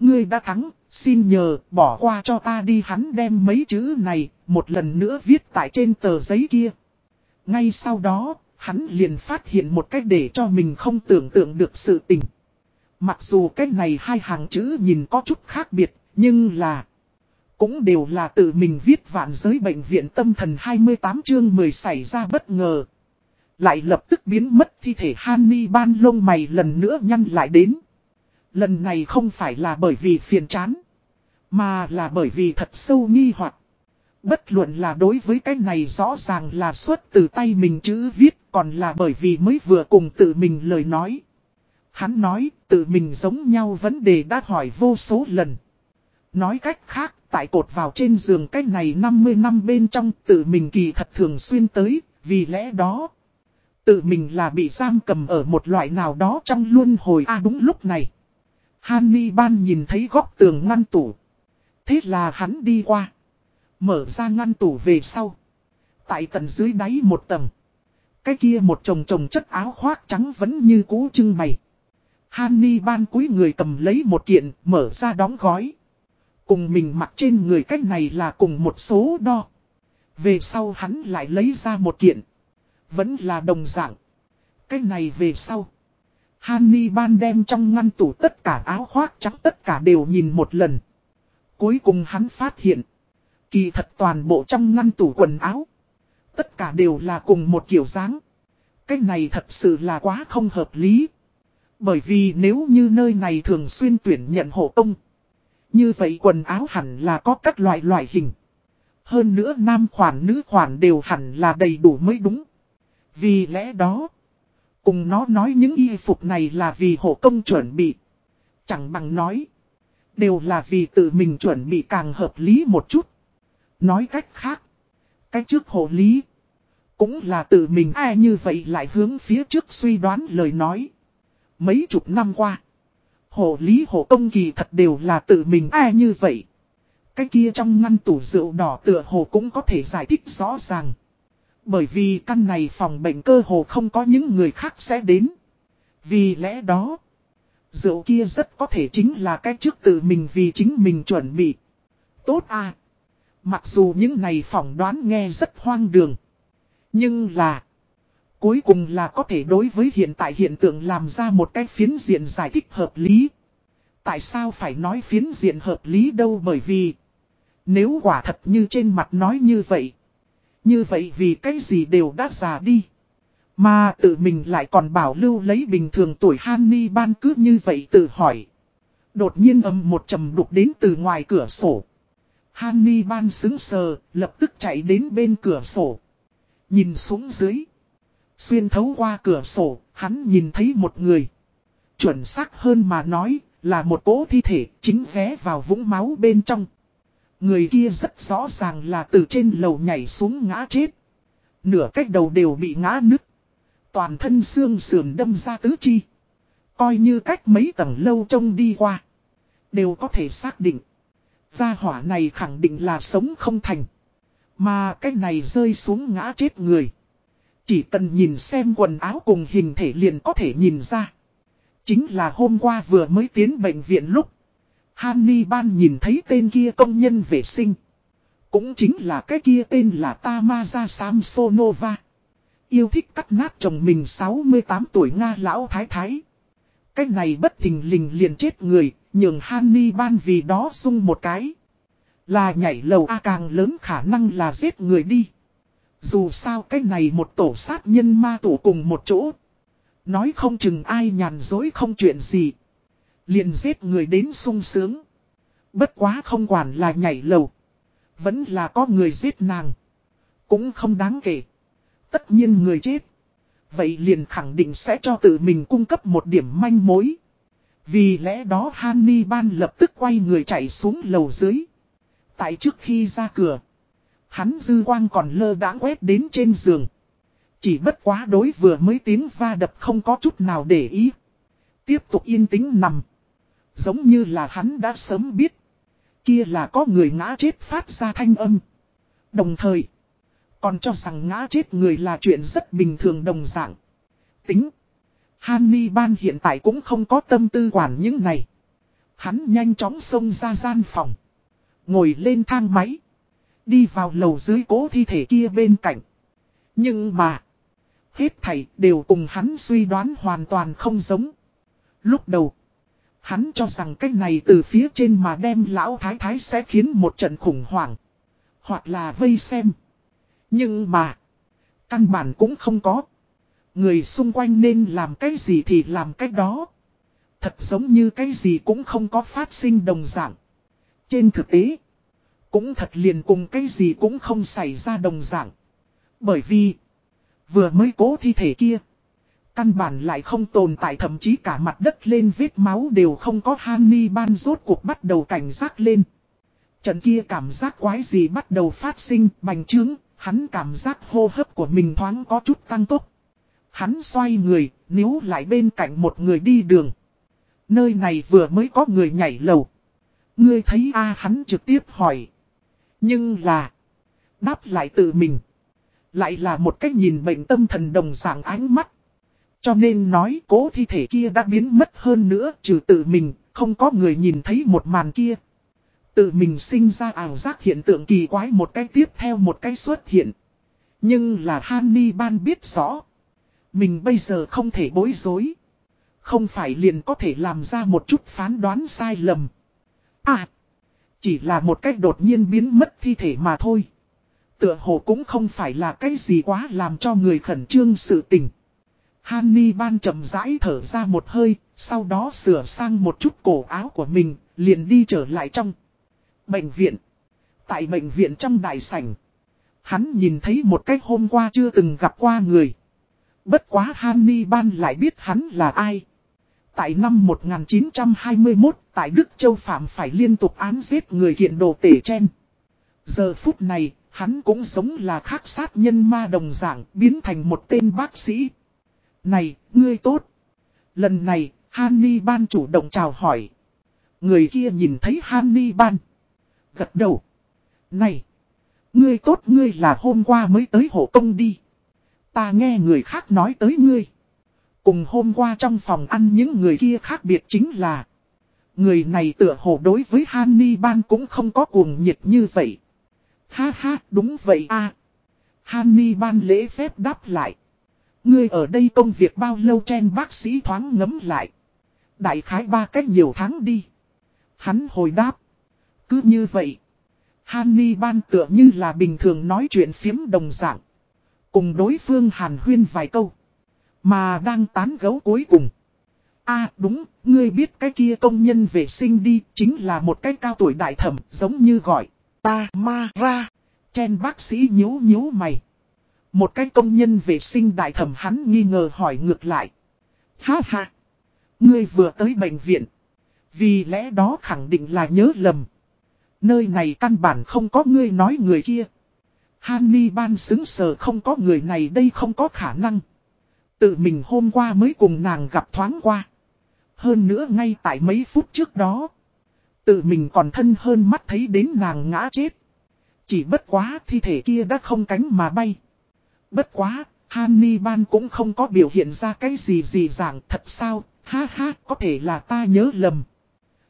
Ngươi đã thắng, xin nhờ, bỏ qua cho ta đi hắn đem mấy chữ này, một lần nữa viết tại trên tờ giấy kia. Ngay sau đó, hắn liền phát hiện một cách để cho mình không tưởng tượng được sự tình. Mặc dù cái này hai hàng chữ nhìn có chút khác biệt, nhưng là... Cũng đều là tự mình viết vạn giới bệnh viện tâm thần 28 chương 10 xảy ra bất ngờ. Lại lập tức biến mất thi thể Hanni ban lông mày lần nữa nhăn lại đến. Lần này không phải là bởi vì phiền chán. Mà là bởi vì thật sâu nghi hoặc Bất luận là đối với cái này rõ ràng là xuất từ tay mình chữ viết còn là bởi vì mới vừa cùng tự mình lời nói. Hắn nói tự mình giống nhau vấn đề đã hỏi vô số lần. Nói cách khác, tại cột vào trên giường cách này 50 năm bên trong tự mình kỳ thật thường xuyên tới, vì lẽ đó. Tự mình là bị giam cầm ở một loại nào đó trong luân hồi a đúng lúc này. Hany ban nhìn thấy góc tường ngăn tủ. Thế là hắn đi qua. Mở ra ngăn tủ về sau. Tại tận dưới đáy một tầng. Cái kia một chồng chồng chất áo khoác trắng vẫn như cũ trưng bày. Hanni ban cúi người cầm lấy một kiện, mở ra đóng gói. Cùng mình mặc trên người cách này là cùng một số đo. Về sau hắn lại lấy ra một kiện. Vẫn là đồng dạng. Cách này về sau. Hanni ban đem trong ngăn tủ tất cả áo khoác trắng tất cả đều nhìn một lần. Cuối cùng hắn phát hiện. Kỳ thật toàn bộ trong ngăn tủ quần áo. Tất cả đều là cùng một kiểu dáng. Cách này thật sự là quá không hợp lý. Bởi vì nếu như nơi này thường xuyên tuyển nhận hộ công. Như vậy quần áo hẳn là có các loại loại hình. Hơn nữa nam khoản nữ khoản đều hẳn là đầy đủ mới đúng. Vì lẽ đó, cùng nó nói những y phục này là vì hộ công chuẩn bị. Chẳng bằng nói, đều là vì tự mình chuẩn bị càng hợp lý một chút. Nói cách khác, cách trước hộ lý, cũng là tự mình ai như vậy lại hướng phía trước suy đoán lời nói. Mấy chục năm qua, hộ lý hộ công kỳ thật đều là tự mình ai như vậy. Cái kia trong ngăn tủ rượu đỏ tựa hồ cũng có thể giải thích rõ ràng. Bởi vì căn này phòng bệnh cơ hồ không có những người khác sẽ đến. Vì lẽ đó, rượu kia rất có thể chính là cái trước tự mình vì chính mình chuẩn bị. Tốt à! Mặc dù những này phỏng đoán nghe rất hoang đường. Nhưng là, cuối cùng là có thể đối với hiện tại hiện tượng làm ra một cái phiến diện giải thích hợp lý. Tại sao phải nói phiến diện hợp lý đâu bởi vì, nếu quả thật như trên mặt nói như vậy, như vậy vì cái gì đều đã già đi. Mà tự mình lại còn bảo lưu lấy bình thường tuổi Hanni ban cứ như vậy tự hỏi. Đột nhiên âm một trầm đục đến từ ngoài cửa sổ. Hanni ban xứng sờ, lập tức chạy đến bên cửa sổ. Nhìn xuống dưới. Xuyên thấu qua cửa sổ, hắn nhìn thấy một người. Chuẩn xác hơn mà nói, là một cỗ thi thể chính ghé vào vũng máu bên trong. Người kia rất rõ ràng là từ trên lầu nhảy xuống ngã chết. Nửa cách đầu đều bị ngã nứt. Toàn thân xương sườn đâm ra tứ chi. Coi như cách mấy tầng lâu trông đi qua. Đều có thể xác định. Gia hỏa này khẳng định là sống không thành. Mà cái này rơi xuống ngã chết người. Chỉ cần nhìn xem quần áo cùng hình thể liền có thể nhìn ra. Chính là hôm qua vừa mới tiến bệnh viện lúc. Hanni ban nhìn thấy tên kia công nhân vệ sinh. Cũng chính là cái kia tên là Tamaza Samsonova. Yêu thích cắt nát chồng mình 68 tuổi Nga lão thái thái. Cái này bất thình lình liền chết người, nhường Hanni ban vì đó sung một cái. Là nhảy lầu A càng lớn khả năng là giết người đi. Dù sao cái này một tổ sát nhân ma tổ cùng một chỗ. Nói không chừng ai nhàn dối không chuyện gì. Liền giết người đến sung sướng. Bất quá không quản là nhảy lầu. Vẫn là có người giết nàng. Cũng không đáng kể. Tất nhiên người chết. Vậy liền khẳng định sẽ cho tự mình cung cấp một điểm manh mối. Vì lẽ đó Hannibal lập tức quay người chạy xuống lầu dưới. Tại trước khi ra cửa. Hắn dư quang còn lơ đãng quét đến trên giường. Chỉ bất quá đối vừa mới tiếng va đập không có chút nào để ý. Tiếp tục yên tĩnh nằm. Giống như là hắn đã sớm biết. Kia là có người ngã chết phát ra thanh âm. Đồng thời. Còn cho rằng ngã chết người là chuyện rất bình thường đồng dạng. Tính. Hanni ban hiện tại cũng không có tâm tư quản những này. Hắn nhanh chóng xông ra gian phòng. Ngồi lên thang máy. Đi vào lầu dưới cố thi thể kia bên cạnh. Nhưng mà. Hết thảy đều cùng hắn suy đoán hoàn toàn không giống. Lúc đầu, hắn cho rằng cách này từ phía trên mà đem lão thái thái sẽ khiến một trận khủng hoảng. Hoặc là vây xem. Nhưng mà, căn bản cũng không có. Người xung quanh nên làm cái gì thì làm cách đó. Thật giống như cái gì cũng không có phát sinh đồng dạng. Trên thực tế, cũng thật liền cùng cái gì cũng không xảy ra đồng dạng. Bởi vì, vừa mới cố thi thể kia. Căn bản lại không tồn tại thậm chí cả mặt đất lên vết máu đều không có Hanni ban rốt cuộc bắt đầu cảnh giác lên. Trận kia cảm giác quái gì bắt đầu phát sinh, bành trướng, hắn cảm giác hô hấp của mình thoáng có chút tăng tốc. Hắn xoay người, níu lại bên cạnh một người đi đường. Nơi này vừa mới có người nhảy lầu. Ngươi thấy a hắn trực tiếp hỏi. Nhưng là. Đáp lại tự mình. Lại là một cách nhìn bệnh tâm thần đồng dạng ánh mắt. Cho nên nói cố thi thể kia đã biến mất hơn nữa trừ tự mình, không có người nhìn thấy một màn kia. Tự mình sinh ra ảo giác hiện tượng kỳ quái một cái tiếp theo một cái xuất hiện. Nhưng là Hanni Ban biết rõ. Mình bây giờ không thể bối rối. Không phải liền có thể làm ra một chút phán đoán sai lầm. À, chỉ là một cách đột nhiên biến mất thi thể mà thôi. Tựa hồ cũng không phải là cái gì quá làm cho người khẩn trương sự tình. Hanni ban chậm rãi thở ra một hơi, sau đó sửa sang một chút cổ áo của mình, liền đi trở lại trong bệnh viện. Tại bệnh viện trong đại sảnh, hắn nhìn thấy một cách hôm qua chưa từng gặp qua người. Bất quá Hanni ban lại biết hắn là ai. Tại năm 1921, tại Đức Châu Phạm phải liên tục án giết người hiện đồ tể chen. Giờ phút này, hắn cũng giống là khắc sát nhân ma đồng dạng, biến thành một tên bác sĩ. Này, ngươi tốt. Lần này, Hanni Ban chủ động chào hỏi. Người kia nhìn thấy Hanni Ban. Gật đầu. Này, ngươi tốt ngươi là hôm qua mới tới hộ công đi. Ta nghe người khác nói tới ngươi. Cùng hôm qua trong phòng ăn những người kia khác biệt chính là Người này tựa hồ đối với Hanni Ban cũng không có cuồng nhiệt như vậy. Ha ha, đúng vậy a à. Hanni Ban lễ phép đáp lại. Ngươi ở đây công việc bao lâu trên bác sĩ thoáng ngấm lại. Đại khái ba cách nhiều tháng đi. Hắn hồi đáp. Cứ như vậy. Hanni Ban tựa như là bình thường nói chuyện phiếm đồng dạng. Cùng đối phương hàn huyên vài câu. Mà đang tán gấu cuối cùng. a đúng, ngươi biết cái kia công nhân vệ sinh đi, chính là một cái cao tuổi đại thẩm, giống như gọi, ta ma ra. Chen bác sĩ nhíu nhíu mày. Một cái công nhân vệ sinh đại thẩm hắn nghi ngờ hỏi ngược lại. Ha ha, ngươi vừa tới bệnh viện. Vì lẽ đó khẳng định là nhớ lầm. Nơi này căn bản không có ngươi nói người kia. Hany ban xứng sờ không có người này đây không có khả năng. Tự mình hôm qua mới cùng nàng gặp thoáng qua. Hơn nữa ngay tại mấy phút trước đó. Tự mình còn thân hơn mắt thấy đến nàng ngã chết. Chỉ bất quá thi thể kia đã không cánh mà bay. Bất quá, Hannibal cũng không có biểu hiện ra cái gì gì dạng thật sao, ha ha, có thể là ta nhớ lầm.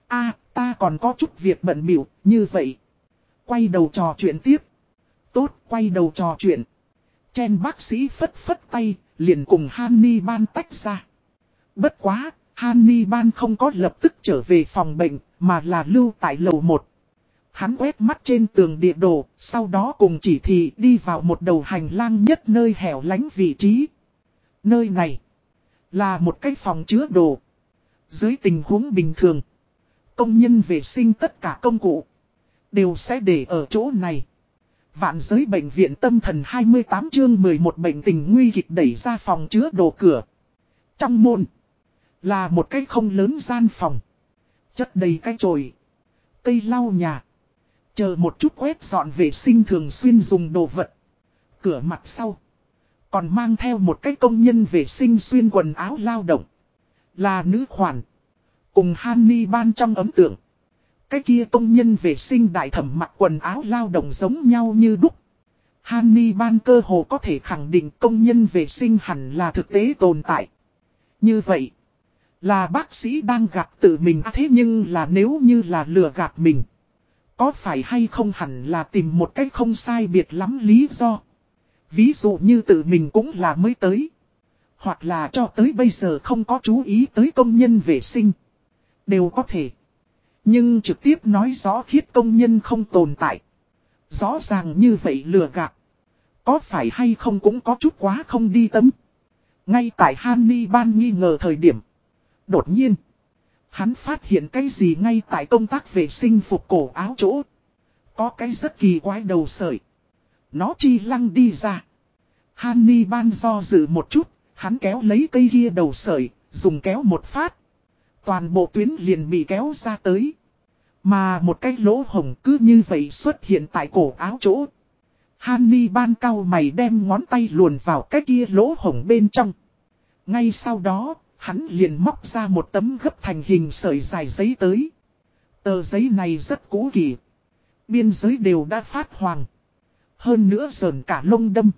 a ta còn có chút việc bận biểu, như vậy. Quay đầu trò chuyện tiếp. Tốt, quay đầu trò chuyện. Chen bác sĩ phất phất tay, liền cùng Hanni Ban tách ra. Bất quá, Hanni Ban không có lập tức trở về phòng bệnh, mà là lưu tại lầu 1. Hắn quét mắt trên tường địa đồ, sau đó cùng chỉ thị đi vào một đầu hành lang nhất nơi hẻo lánh vị trí. Nơi này là một cái phòng chứa đồ. Dưới tình huống bình thường, công nhân vệ sinh tất cả công cụ đều sẽ để ở chỗ này. Vạn giới bệnh viện tâm thần 28 chương 11 bệnh tình nguy kịch đẩy ra phòng chứa đồ cửa. Trong môn, là một cái không lớn gian phòng. Chất đầy cái chồi, cây lau nhà. Chờ một chút quét dọn vệ sinh thường xuyên dùng đồ vật. Cửa mặt sau, còn mang theo một cái công nhân vệ sinh xuyên quần áo lao động. Là nữ khoản. Cùng Hanni ban trong ấm tượng. Cái kia công nhân vệ sinh đại thẩm mặc quần áo lao động giống nhau như đúc. Hanni ban cơ hồ có thể khẳng định công nhân vệ sinh hẳn là thực tế tồn tại. Như vậy, là bác sĩ đang gặp tự mình à, thế nhưng là nếu như là lừa gạt mình. Có phải hay không hẳn là tìm một cách không sai biệt lắm lý do. Ví dụ như tự mình cũng là mới tới. Hoặc là cho tới bây giờ không có chú ý tới công nhân vệ sinh. Đều có thể. Nhưng trực tiếp nói rõ khiết công nhân không tồn tại. Rõ ràng như vậy lừa gạt. Có phải hay không cũng có chút quá không đi tấm. Ngay tại Hanni ban nghi ngờ thời điểm. Đột nhiên. Hắn phát hiện cái gì ngay tại công tác vệ sinh phục cổ áo chỗ. Có cái rất kỳ quái đầu sợi. Nó chi lăng đi ra. Hanni ban do dự một chút. Hắn kéo lấy cây kia đầu sợi. Dùng kéo một phát. Toàn bộ tuyến liền bị kéo ra tới. Mà một cái lỗ hồng cứ như vậy xuất hiện tại cổ áo chỗ. Hanni ban cao mày đem ngón tay luồn vào cái kia lỗ hồng bên trong. Ngay sau đó, hắn liền móc ra một tấm gấp thành hình sợi dài giấy tới. Tờ giấy này rất cũ kỳ. Biên giới đều đã phát hoàng. Hơn nữa sờn cả lông đâm.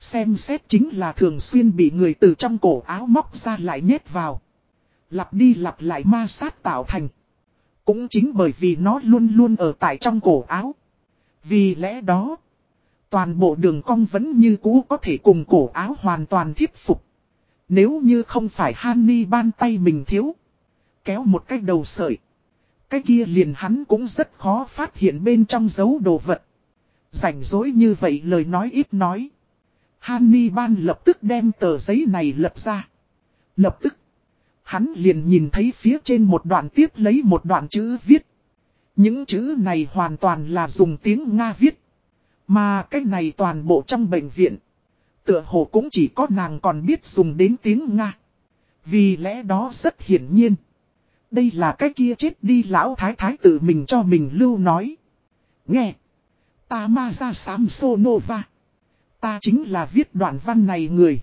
Xem xét chính là thường xuyên bị người từ trong cổ áo móc ra lại nhét vào. Lặp đi lặp lại ma sát tạo thành. Cũng chính bởi vì nó luôn luôn ở tại trong cổ áo. Vì lẽ đó, toàn bộ đường cong vẫn như cũ có thể cùng cổ áo hoàn toàn thiết phục. Nếu như không phải Hanni ban tay mình thiếu, kéo một cái đầu sợi. Cái kia liền hắn cũng rất khó phát hiện bên trong dấu đồ vật. Rảnh rỗi như vậy lời nói ít nói. Hanni ban lập tức đem tờ giấy này lật ra. Lập tức, hắn liền nhìn thấy phía trên một đoạn tiếp lấy một đoạn chữ viết. Những chữ này hoàn toàn là dùng tiếng Nga viết. Mà cái này toàn bộ trong bệnh viện. Tựa hồ cũng chỉ có nàng còn biết dùng đến tiếng Nga. Vì lẽ đó rất hiển nhiên. Đây là cái kia chết đi lão thái thái tự mình cho mình lưu nói. Nghe. Ta ma ra Samsonova. Ta chính là viết đoạn văn này người.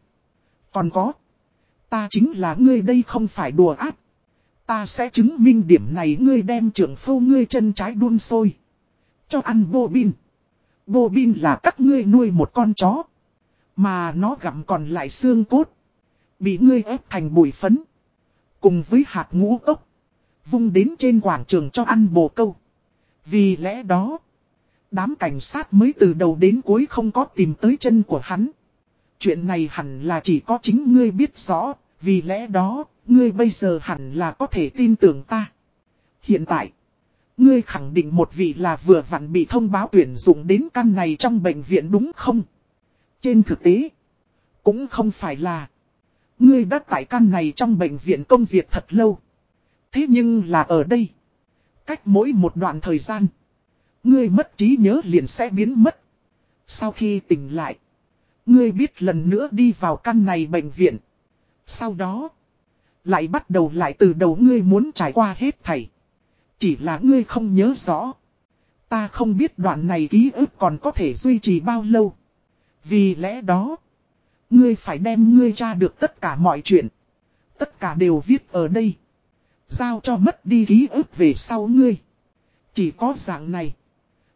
Còn có. Ta chính là ngươi đây không phải đùa ác. Ta sẽ chứng minh điểm này ngươi đem trưởng phu ngươi chân trái đun sôi. Cho ăn bô bin. Bô bin là các ngươi nuôi một con chó. Mà nó gặm còn lại xương cốt. Bị ngươi ép thành bụi phấn. Cùng với hạt ngũ ốc. Vung đến trên quảng trường cho ăn bồ câu. Vì lẽ đó. Đám cảnh sát mới từ đầu đến cuối không có tìm tới chân của hắn. Chuyện này hẳn là chỉ có chính ngươi biết rõ. Vì lẽ đó, ngươi bây giờ hẳn là có thể tin tưởng ta. Hiện tại, ngươi khẳng định một vị là vừa vặn bị thông báo tuyển dụng đến căn này trong bệnh viện đúng không? Trên thực tế, cũng không phải là Ngươi đã tại căn này trong bệnh viện công việc thật lâu. Thế nhưng là ở đây, cách mỗi một đoạn thời gian, ngươi mất trí nhớ liền sẽ biến mất. Sau khi tỉnh lại, ngươi biết lần nữa đi vào căn này bệnh viện. Sau đó, lại bắt đầu lại từ đầu ngươi muốn trải qua hết thảy. Chỉ là ngươi không nhớ rõ. Ta không biết đoạn này ký ức còn có thể duy trì bao lâu. Vì lẽ đó, ngươi phải đem ngươi tra được tất cả mọi chuyện. Tất cả đều viết ở đây. Giao cho mất đi ký ức về sau ngươi. Chỉ có dạng này.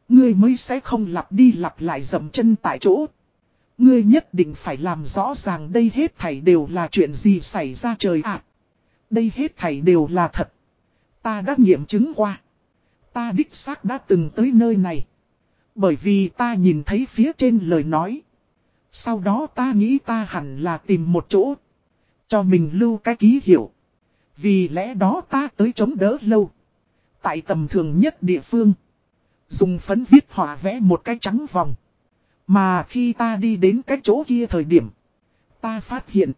Ngươi mới sẽ không lặp đi lặp lại dầm chân tại chỗ. Ngươi nhất định phải làm rõ ràng đây hết thảy đều là chuyện gì xảy ra trời ạ. Đây hết thảy đều là thật. Ta đã nghiệm chứng qua. Ta đích xác đã từng tới nơi này. Bởi vì ta nhìn thấy phía trên lời nói. Sau đó ta nghĩ ta hẳn là tìm một chỗ. Cho mình lưu cái ký hiệu. Vì lẽ đó ta tới chống đỡ lâu. Tại tầm thường nhất địa phương. Dùng phấn viết họa vẽ một cái trắng vòng. Mà khi ta đi đến cái chỗ kia thời điểm. Ta phát hiện.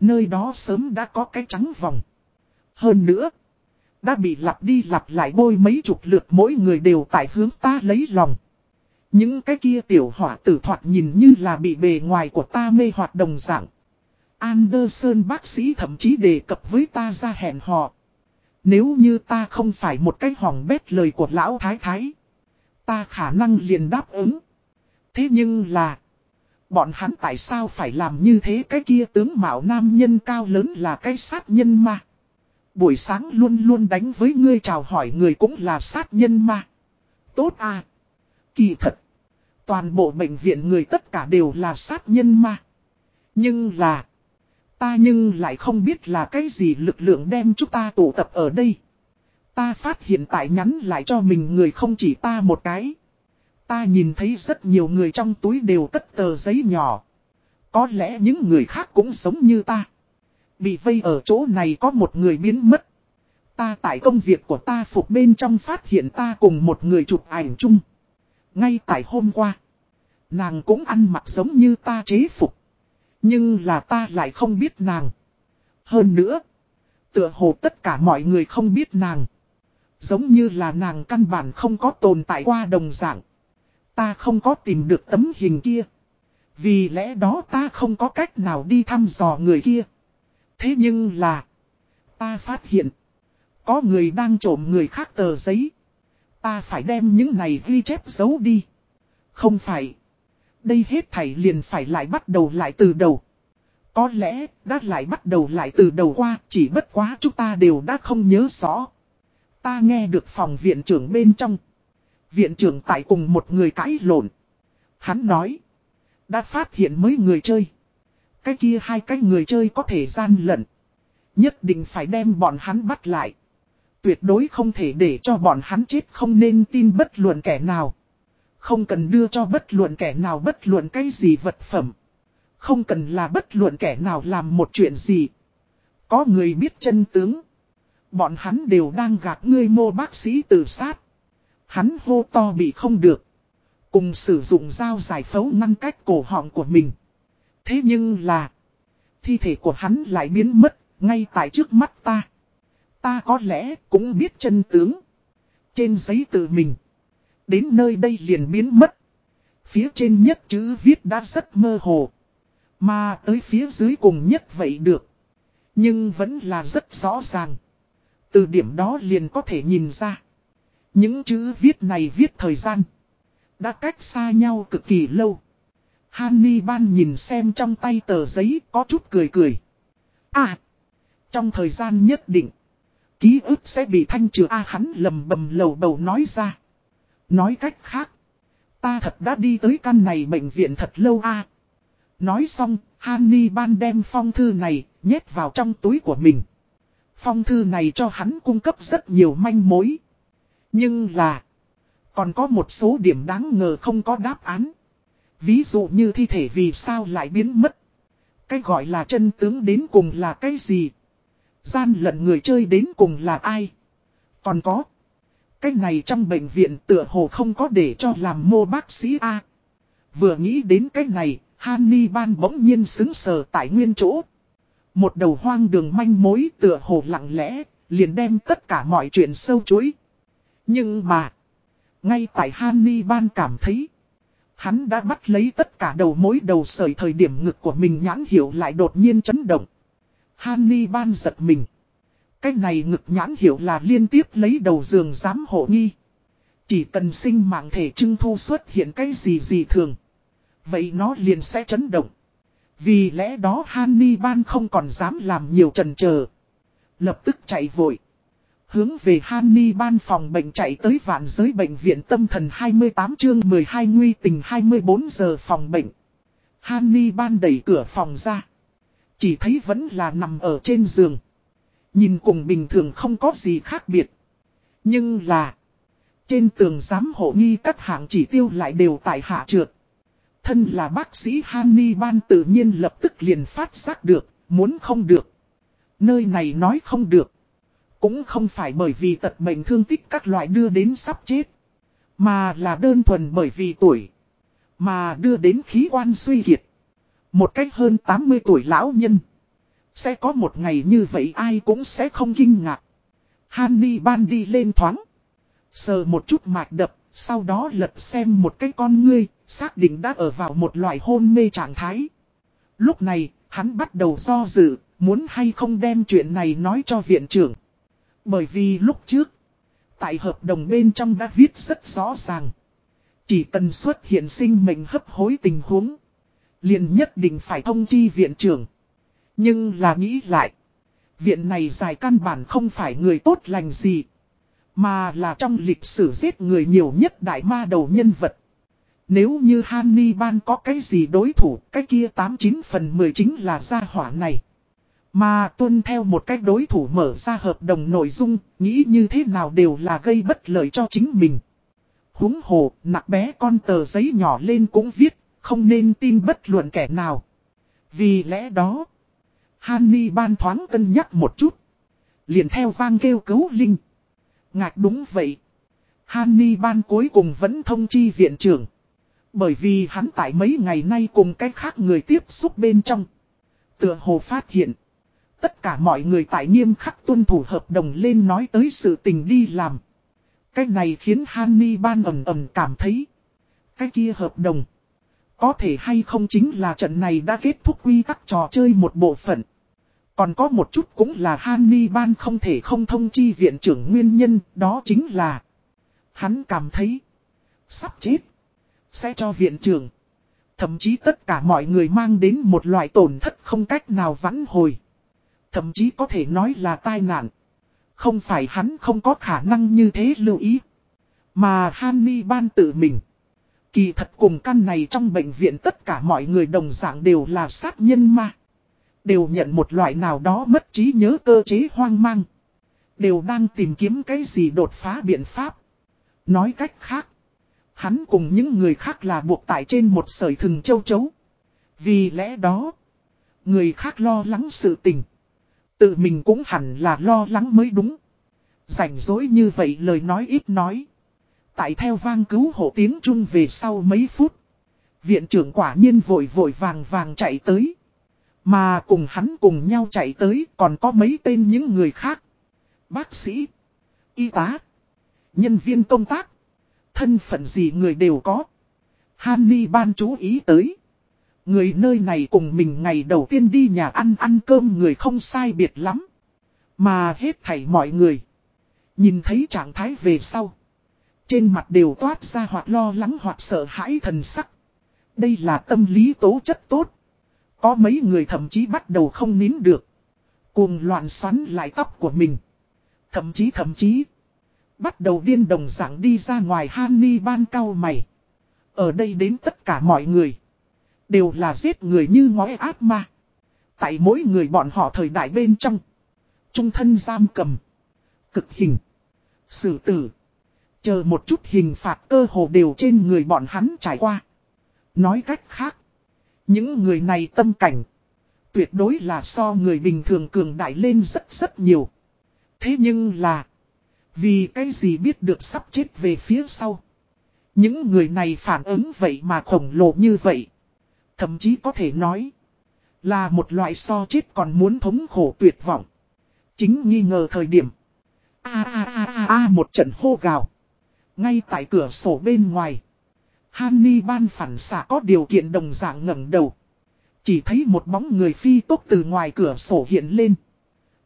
Nơi đó sớm đã có cái trắng vòng. Hơn nữa. Đã bị lặp đi lặp lại bôi mấy chục lượt mỗi người đều tại hướng ta lấy lòng. Những cái kia tiểu hỏa tử thoạt nhìn như là bị bề ngoài của ta mê hoạt đồng dạng. Anderson bác sĩ thậm chí đề cập với ta ra hẹn họ Nếu như ta không phải một cái hỏng bét lời của lão thái thái. Ta khả năng liền đáp ứng. Thế nhưng là. Bọn hắn tại sao phải làm như thế cái kia tướng mạo nam nhân cao lớn là cái sát nhân ma. Buổi sáng luôn luôn đánh với ngươi, chào hỏi người cũng là sát nhân ma. Tốt à. Kỳ thật. Toàn bộ bệnh viện người tất cả đều là sát nhân ma. Nhưng là. Ta nhưng lại không biết là cái gì lực lượng đem chúng ta tụ tập ở đây. Ta phát hiện tại nhắn lại cho mình người không chỉ ta một cái. Ta nhìn thấy rất nhiều người trong túi đều cất tờ giấy nhỏ. Có lẽ những người khác cũng sống như ta. Bị vây ở chỗ này có một người biến mất. Ta tại công việc của ta phục bên trong phát hiện ta cùng một người chụp ảnh chung. Ngay tại hôm qua. Nàng cũng ăn mặc giống như ta chế phục. Nhưng là ta lại không biết nàng. Hơn nữa. Tựa hồ tất cả mọi người không biết nàng. Giống như là nàng căn bản không có tồn tại qua đồng dạng. Ta không có tìm được tấm hình kia. Vì lẽ đó ta không có cách nào đi thăm dò người kia. Thế nhưng là. Ta phát hiện. Có người đang trộm người khác tờ giấy. Ta phải đem những này ghi chép giấu đi. Không phải. Đây hết thảy liền phải lại bắt đầu lại từ đầu. Có lẽ, đã lại bắt đầu lại từ đầu qua, chỉ bất quá chúng ta đều đã không nhớ rõ. Ta nghe được phòng viện trưởng bên trong. Viện trưởng tại cùng một người cãi lộn. Hắn nói. Đã phát hiện mấy người chơi. Cái kia hai cái người chơi có thể gian lận. Nhất định phải đem bọn hắn bắt lại. Tuyệt đối không thể để cho bọn hắn chết, không nên tin bất luận kẻ nào. Không cần đưa cho bất luận kẻ nào bất luận cái gì vật phẩm. Không cần là bất luận kẻ nào làm một chuyện gì. Có người biết chân tướng. Bọn hắn đều đang gạt ngươi, mô bác sĩ tự sát. Hắn hô to bị không được. Cùng sử dụng dao giải phẫu ngăn cách cổ họng của mình. Thế nhưng là. Thi thể của hắn lại biến mất. Ngay tại trước mắt ta. Ta có lẽ cũng biết chân tướng. Trên giấy tự mình. Đến nơi đây liền biến mất. Phía trên nhất chữ viết đã rất mơ hồ. Mà tới phía dưới cùng nhất vậy được. Nhưng vẫn là rất rõ ràng. Từ điểm đó liền có thể nhìn ra. Những chữ viết này viết thời gian. Đã cách xa nhau cực kỳ lâu. Hanni ban nhìn xem trong tay tờ giấy có chút cười cười. À! Trong thời gian nhất định. Ký ức sẽ bị thanh trừ A hắn lầm bầm lầu bầu nói ra. Nói cách khác. Ta thật đã đi tới căn này bệnh viện thật lâu A. Nói xong, Hanni ban đem phong thư này, nhét vào trong túi của mình. Phong thư này cho hắn cung cấp rất nhiều manh mối. Nhưng là, còn có một số điểm đáng ngờ không có đáp án. Ví dụ như thi thể vì sao lại biến mất. Cái gọi là chân tướng đến cùng là cái gì? Gian lận người chơi đến cùng là ai? Còn có. Cái này trong bệnh viện tựa hồ không có để cho làm mô bác sĩ A. Vừa nghĩ đến cái này, Hanni ban bỗng nhiên xứng sờ tại nguyên chỗ. Một đầu hoang đường manh mối tựa hồ lặng lẽ, liền đem tất cả mọi chuyện sâu chuối. Nhưng mà, ngay tại Hanni ban cảm thấy, hắn đã bắt lấy tất cả đầu mối đầu sởi thời điểm ngực của mình nhãn hiểu lại đột nhiên chấn động. Hanni ban giật mình. Cái này ngực nhãn hiểu là liên tiếp lấy đầu giường giám hộ nghi. Chỉ cần sinh mạng thể trưng thu xuất hiện cái gì gì thường. Vậy nó liền sẽ chấn động. Vì lẽ đó Hanni Ban không còn dám làm nhiều trần chờ Lập tức chạy vội. Hướng về Hanni Ban phòng bệnh chạy tới vạn giới bệnh viện tâm thần 28 chương 12 nguy tình 24 giờ phòng bệnh. Hanni Ban đẩy cửa phòng ra. Chỉ thấy vẫn là nằm ở trên giường. Nhìn cùng bình thường không có gì khác biệt. Nhưng là. Trên tường giám hộ nghi các hạng chỉ tiêu lại đều tại hạ trượt. Thân là bác sĩ Hanni Ban tự nhiên lập tức liền phát giác được, muốn không được. Nơi này nói không được. Cũng không phải bởi vì tật bệnh thương tích các loại đưa đến sắp chết. Mà là đơn thuần bởi vì tuổi. Mà đưa đến khí quan suy kiệt. Một cách hơn 80 tuổi lão nhân. Sẽ có một ngày như vậy ai cũng sẽ không kinh ngạc. Hanni ban đi lên thoáng. Sờ một chút mạch đập, sau đó lật xem một cái con ngươi, xác định đã ở vào một loại hôn mê trạng thái. Lúc này, hắn bắt đầu do dự, muốn hay không đem chuyện này nói cho viện trưởng. Bởi vì lúc trước, tại hợp đồng bên trong đã viết rất rõ ràng. Chỉ cần xuất hiện sinh mệnh hấp hối tình huống, liền nhất định phải thông chi viện trưởng. Nhưng là nghĩ lại, viện này dài căn bản không phải người tốt lành gì. Mà là trong lịch sử giết người nhiều nhất đại ma đầu nhân vật. Nếu như Hannibal có cái gì đối thủ, cái kia 89 phần 10 chính là gia hỏa này. Mà tuân theo một cách đối thủ mở ra hợp đồng nội dung, nghĩ như thế nào đều là gây bất lợi cho chính mình. Húng hồ, nặng bé con tờ giấy nhỏ lên cũng viết, không nên tin bất luận kẻ nào. Vì lẽ đó, Hanni ban thoáng cân nhắc một chút. Liền theo vang kêu cứu linh. Ngạc đúng vậy. Hanni ban cuối cùng vẫn thông chi viện trưởng. Bởi vì hắn tại mấy ngày nay cùng cách khác người tiếp xúc bên trong. Tựa hồ phát hiện. Tất cả mọi người tại nghiêm khắc tuân thủ hợp đồng lên nói tới sự tình đi làm. Cái này khiến Hanni ban ẩm ẩm cảm thấy. Cái kia hợp đồng. Có thể hay không chính là trận này đã kết thúc quy tắc trò chơi một bộ phận. Còn có một chút cũng là Hanni ban không thể không thông chi viện trưởng nguyên nhân, đó chính là Hắn cảm thấy sắp chết, sẽ cho viện trưởng. Thậm chí tất cả mọi người mang đến một loại tổn thất không cách nào vãn hồi. Thậm chí có thể nói là tai nạn. Không phải hắn không có khả năng như thế lưu ý. Mà Hanni ban tự mình. Kỳ thật cùng căn này trong bệnh viện tất cả mọi người đồng dạng đều là sát nhân mà. Đều nhận một loại nào đó mất trí nhớ cơ chế hoang mang. Đều đang tìm kiếm cái gì đột phá biện pháp. Nói cách khác. Hắn cùng những người khác là buộc tại trên một sợi thừng châu chấu. Vì lẽ đó. Người khác lo lắng sự tình. Tự mình cũng hẳn là lo lắng mới đúng. Rảnh rỗi như vậy lời nói ít nói. Tại theo vang cứu hộ tiếng chung về sau mấy phút. Viện trưởng quả nhiên vội vội vàng vàng chạy tới. Mà cùng hắn cùng nhau chạy tới còn có mấy tên những người khác. Bác sĩ. Y tá. Nhân viên công tác. Thân phận gì người đều có. Hanni ban chú ý tới. Người nơi này cùng mình ngày đầu tiên đi nhà ăn ăn cơm người không sai biệt lắm. Mà hết thảy mọi người. Nhìn thấy trạng thái về sau. Trên mặt đều toát ra hoặc lo lắng hoặc sợ hãi thần sắc. Đây là tâm lý tố chất tốt. Có mấy người thậm chí bắt đầu không nín được. Cuồng loạn xoắn lại tóc của mình. Thậm chí thậm chí. Bắt đầu điên đồng dạng đi ra ngoài Hany ban cao mày. Ở đây đến tất cả mọi người. Đều là giết người như ngói ác ma. Tại mỗi người bọn họ thời đại bên trong. Trung thân giam cầm. Cực hình. Sử tử. Chờ một chút hình phạt cơ hồ đều trên người bọn hắn trải qua. Nói cách khác. Những người này tâm cảnh. Tuyệt đối là so người bình thường cường đại lên rất rất nhiều. Thế nhưng là. Vì cái gì biết được sắp chết về phía sau. Những người này phản ứng vậy mà khổng lồ như vậy. Thậm chí có thể nói. Là một loại so chết còn muốn thống khổ tuyệt vọng. Chính nghi ngờ thời điểm. A a a a a, một trận hô gào. Ngay tại cửa sổ bên ngoài. Hanni ban phản xạ có điều kiện đồng dạng ngẩng đầu. Chỉ thấy một bóng người phi tốt từ ngoài cửa sổ hiện lên.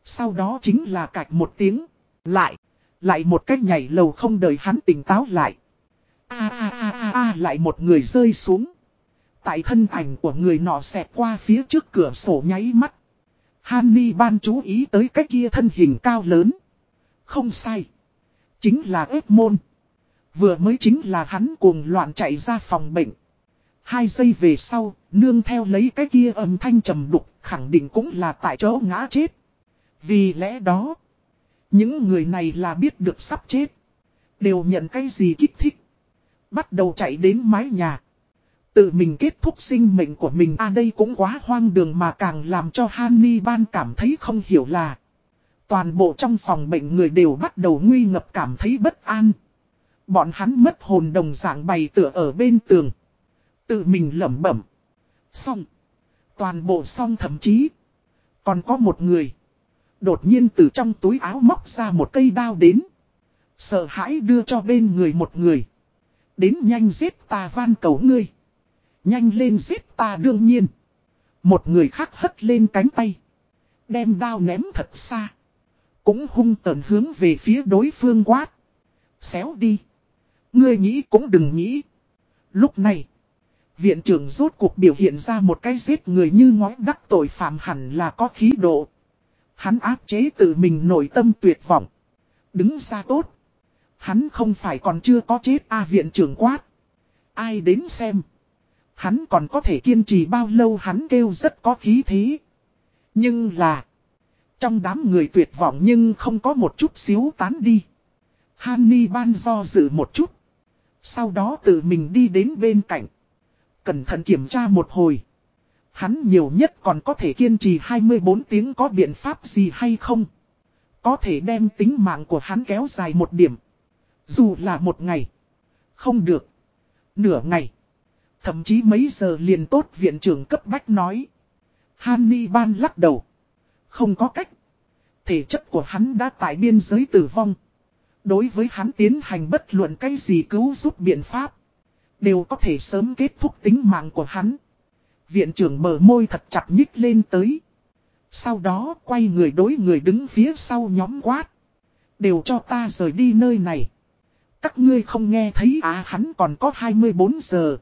Sau đó chính là cạch một tiếng. Lại. Lại một cách nhảy lầu không đợi hắn tỉnh táo lại. A a a a a, lại một người rơi xuống. Tại thân ảnh của người nọ xẹp qua phía trước cửa sổ nháy mắt. Hanni ban chú ý tới cái kia thân hình cao lớn. Không sai. Chính là ếp môn. Vừa mới chính là hắn cuồng loạn chạy ra phòng bệnh. Hai giây về sau, nương theo lấy cái kia âm thanh trầm đục, khẳng định cũng là tại chỗ ngã chết. Vì lẽ đó, những người này là biết được sắp chết. Đều nhận cái gì kích thích. Bắt đầu chạy đến mái nhà. Tự mình kết thúc sinh mệnh của mình à đây cũng quá hoang đường mà càng làm cho Hanni Ban cảm thấy không hiểu là. Toàn bộ trong phòng bệnh người đều bắt đầu nguy ngập cảm thấy bất an. Bọn hắn mất hồn đồng dạng bày tựa ở bên tường. Tự mình lẩm bẩm. Xong. Toàn bộ xong thậm chí. Còn có một người. Đột nhiên từ trong túi áo móc ra một cây đao đến. Sợ hãi đưa cho bên người một người. Đến nhanh giết ta van cầu ngươi. Nhanh lên giết ta đương nhiên. Một người khác hất lên cánh tay. Đem đao ném thật xa. Cũng hung tợn hướng về phía đối phương quát. Xéo đi. Ngươi nghĩ cũng đừng nghĩ. Lúc này. Viện trưởng rốt cuộc biểu hiện ra một cái giết người như ngói đắc tội phạm hẳn là có khí độ. Hắn áp chế tự mình nội tâm tuyệt vọng. Đứng ra tốt. Hắn không phải còn chưa có chết a viện trưởng quát. Ai đến xem. Hắn còn có thể kiên trì bao lâu hắn kêu rất có khí thế. Nhưng là. Trong đám người tuyệt vọng nhưng không có một chút xíu tán đi. Hanni ban do dự một chút. Sau đó tự mình đi đến bên cạnh. Cẩn thận kiểm tra một hồi. Hắn nhiều nhất còn có thể kiên trì 24 tiếng có biện pháp gì hay không. Có thể đem tính mạng của hắn kéo dài một điểm. Dù là một ngày. Không được. Nửa ngày. Thậm chí mấy giờ liền tốt viện trưởng cấp bách nói. Hanni ban lắc đầu. Không có cách. Thể chất của hắn đã tại biên giới tử vong. Đối với hắn tiến hành bất luận cái gì cứu giúp biện pháp. Đều có thể sớm kết thúc tính mạng của hắn. Viện trưởng mở môi thật chặt nhích lên tới. Sau đó quay người đối người đứng phía sau nhóm quát. Đều cho ta rời đi nơi này. Các ngươi không nghe thấy à hắn còn có 24 giờ.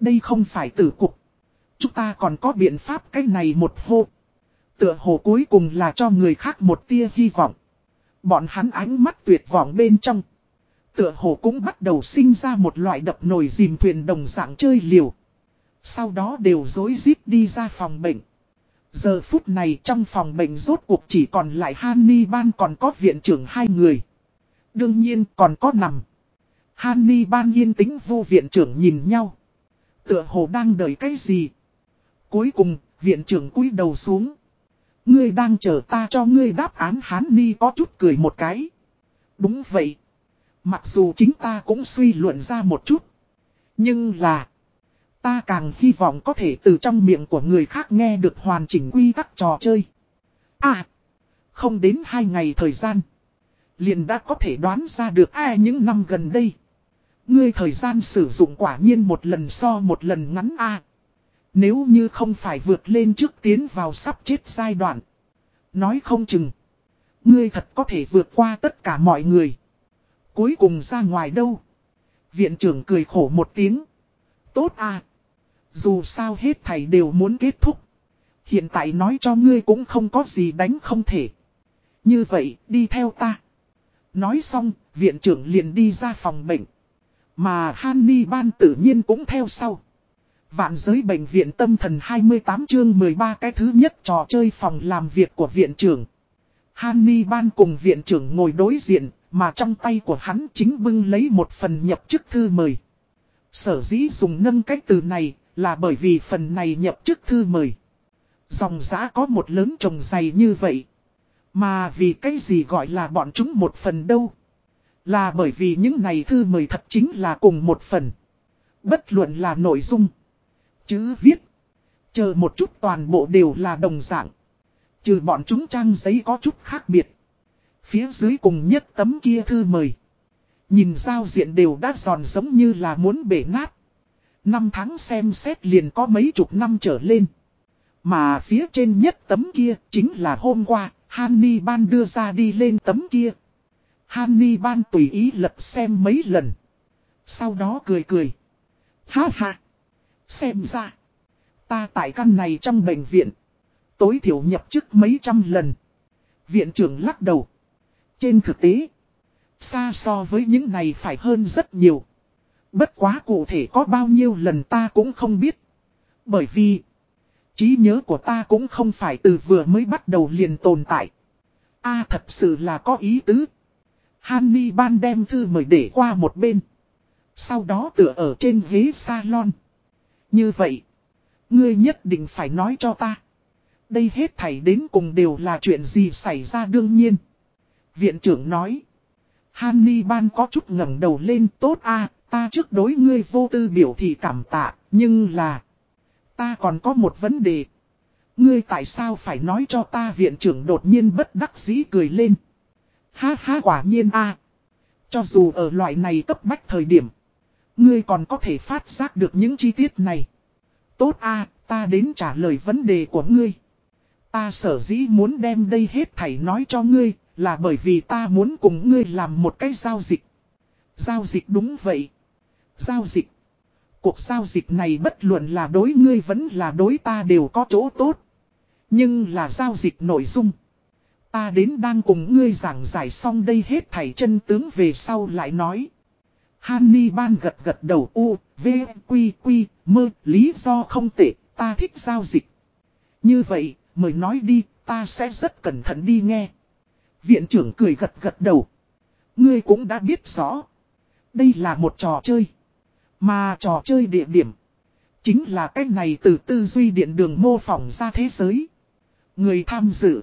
Đây không phải tử cục. Chúng ta còn có biện pháp cái này một hô. Tựa hồ cuối cùng là cho người khác một tia hy vọng. Bọn hắn ánh mắt tuyệt vọng bên trong. Tựa hồ cũng bắt đầu sinh ra một loại đập nồi dìm thuyền đồng dạng chơi liều. Sau đó đều dối rít đi ra phòng bệnh. Giờ phút này trong phòng bệnh rốt cuộc chỉ còn lại Hanni Ban còn có viện trưởng hai người. Đương nhiên còn có nằm. Hanni Ban yên tĩnh vô viện trưởng nhìn nhau. Tựa hồ đang đợi cái gì. Cuối cùng, viện trưởng cúi đầu xuống. Ngươi đang chờ ta cho ngươi đáp án hán ni có chút cười một cái. Đúng vậy. Mặc dù chính ta cũng suy luận ra một chút. Nhưng là. Ta càng hy vọng có thể từ trong miệng của người khác nghe được hoàn chỉnh quy tắc trò chơi. À. Không đến hai ngày thời gian. Liền đã có thể đoán ra được ai những năm gần đây. Ngươi thời gian sử dụng quả nhiên một lần so một lần ngắn a. Nếu như không phải vượt lên trước tiến vào sắp chết giai đoạn. Nói không chừng. Ngươi thật có thể vượt qua tất cả mọi người. Cuối cùng ra ngoài đâu. Viện trưởng cười khổ một tiếng. Tốt à. Dù sao hết thầy đều muốn kết thúc. Hiện tại nói cho ngươi cũng không có gì đánh không thể. Như vậy, đi theo ta. Nói xong, viện trưởng liền đi ra phòng bệnh. Mà Hanni Ban tự nhiên cũng theo sau. Vạn giới bệnh viện tâm thần 28 chương 13 cái thứ nhất trò chơi phòng làm việc của viện trưởng. Hanni Ban cùng viện trưởng ngồi đối diện, mà trong tay của hắn chính bưng lấy một phần nhập chức thư mời. Sở dĩ dùng nâng cách từ này là bởi vì phần này nhập chức thư mời. Dòng giá có một lớn trồng dày như vậy. Mà vì cái gì gọi là bọn chúng một phần đâu. Là bởi vì những này thư mời thật chính là cùng một phần. Bất luận là nội dung. Chữ viết. Chờ một chút toàn bộ đều là đồng dạng. Trừ bọn chúng trang giấy có chút khác biệt. Phía dưới cùng nhất tấm kia thư mời. Nhìn giao diện đều đã giòn giống như là muốn bể nát. Năm tháng xem xét liền có mấy chục năm trở lên. Mà phía trên nhất tấm kia chính là hôm qua, Hanni Ban đưa ra đi lên tấm kia. Hanni Ban tùy ý lật xem mấy lần. Sau đó cười cười. Ha ha. Xem ra. Ta tại căn này trong bệnh viện. Tối thiểu nhập chức mấy trăm lần. Viện trưởng lắc đầu. Trên thực tế. Xa so với những này phải hơn rất nhiều. Bất quá cụ thể có bao nhiêu lần ta cũng không biết. Bởi vì. trí nhớ của ta cũng không phải từ vừa mới bắt đầu liền tồn tại. a thật sự là có ý tứ. Hanni ban đem thư mời để qua một bên. Sau đó tựa ở trên ghế salon. Như vậy, ngươi nhất định phải nói cho ta. Đây hết thảy đến cùng đều là chuyện gì xảy ra đương nhiên. Viện trưởng nói. Hanni ban có chút ngẩng đầu lên tốt a ta trước đối ngươi vô tư biểu thị cảm tạ, nhưng là... Ta còn có một vấn đề. Ngươi tại sao phải nói cho ta viện trưởng đột nhiên bất đắc dĩ cười lên. Ha ha quả nhiên a Cho dù ở loại này cấp bách thời điểm. Ngươi còn có thể phát giác được những chi tiết này. Tốt a ta đến trả lời vấn đề của ngươi. Ta sở dĩ muốn đem đây hết thảy nói cho ngươi, là bởi vì ta muốn cùng ngươi làm một cái giao dịch. Giao dịch đúng vậy. Giao dịch. Cuộc giao dịch này bất luận là đối ngươi vẫn là đối ta đều có chỗ tốt. Nhưng là giao dịch nội dung. Ta đến đang cùng ngươi giảng giải xong đây hết thảy chân tướng về sau lại nói. Hanni ban gật gật đầu u, v, quy, quy, mơ, lý do không tệ, ta thích giao dịch. Như vậy, mời nói đi, ta sẽ rất cẩn thận đi nghe. Viện trưởng cười gật gật đầu. Ngươi cũng đã biết rõ. Đây là một trò chơi. Mà trò chơi địa điểm. Chính là cách này từ tư duy điện đường mô phỏng ra thế giới. Người tham dự.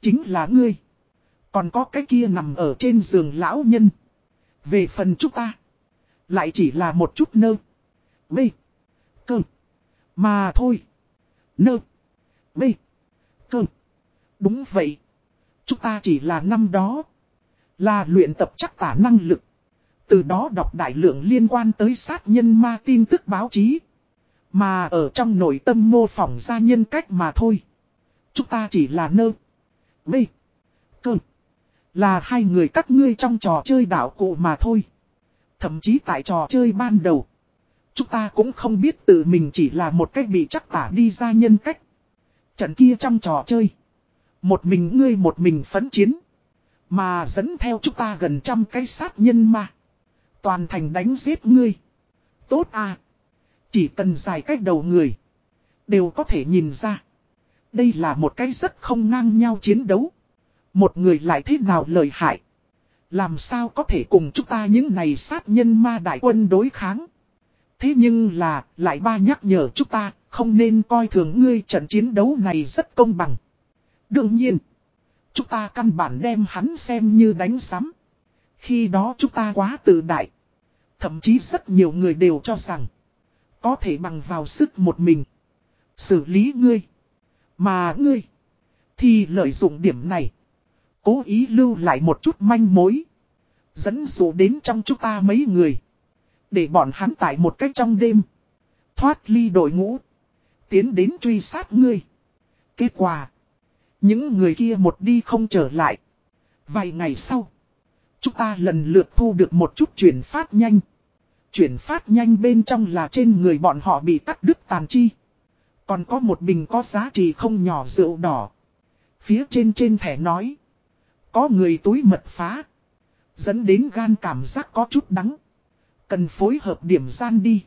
Chính là ngươi. Còn có cái kia nằm ở trên giường lão nhân. Về phần chúng ta. Lại chỉ là một chút nơ. Bê. Cơm. Mà thôi. Nơ. Bê. Cơm. Đúng vậy. Chúng ta chỉ là năm đó. Là luyện tập chắc tả năng lực. Từ đó đọc đại lượng liên quan tới sát nhân ma tin tức báo chí. Mà ở trong nội tâm mô phỏng ra nhân cách mà thôi. Chúng ta chỉ là nơ. Bê. Cơn. Là hai người các ngươi trong trò chơi đảo cụ mà thôi. Thậm chí tại trò chơi ban đầu. Chúng ta cũng không biết tự mình chỉ là một cách bị chắc tả đi ra nhân cách. Trận kia trong trò chơi. Một mình ngươi một mình phấn chiến. Mà dẫn theo chúng ta gần trăm cái sát nhân mà. Toàn thành đánh giết ngươi. Tốt à. Chỉ cần dài cách đầu người. Đều có thể nhìn ra. Đây là một cái rất không ngang nhau chiến đấu. Một người lại thế nào lợi hại. Làm sao có thể cùng chúng ta những này sát nhân ma đại quân đối kháng. Thế nhưng là, lại ba nhắc nhở chúng ta, không nên coi thường ngươi trận chiến đấu này rất công bằng. Đương nhiên, chúng ta căn bản đem hắn xem như đánh sắm. Khi đó chúng ta quá tự đại. Thậm chí rất nhiều người đều cho rằng, có thể bằng vào sức một mình, xử lý ngươi. Mà ngươi, thì lợi dụng điểm này, cố ý lưu lại một chút manh mối. Dẫn dụ đến trong chúng ta mấy người. Để bọn hắn tại một cách trong đêm. Thoát ly đội ngũ. Tiến đến truy sát ngươi. Kết quả. Những người kia một đi không trở lại. Vài ngày sau. Chúng ta lần lượt thu được một chút chuyển phát nhanh. Chuyển phát nhanh bên trong là trên người bọn họ bị cắt đứt tàn chi. Còn có một bình có giá trị không nhỏ rượu đỏ. Phía trên trên thẻ nói. Có người túi mật phá. Dẫn đến gan cảm giác có chút đắng. Cần phối hợp điểm gian đi.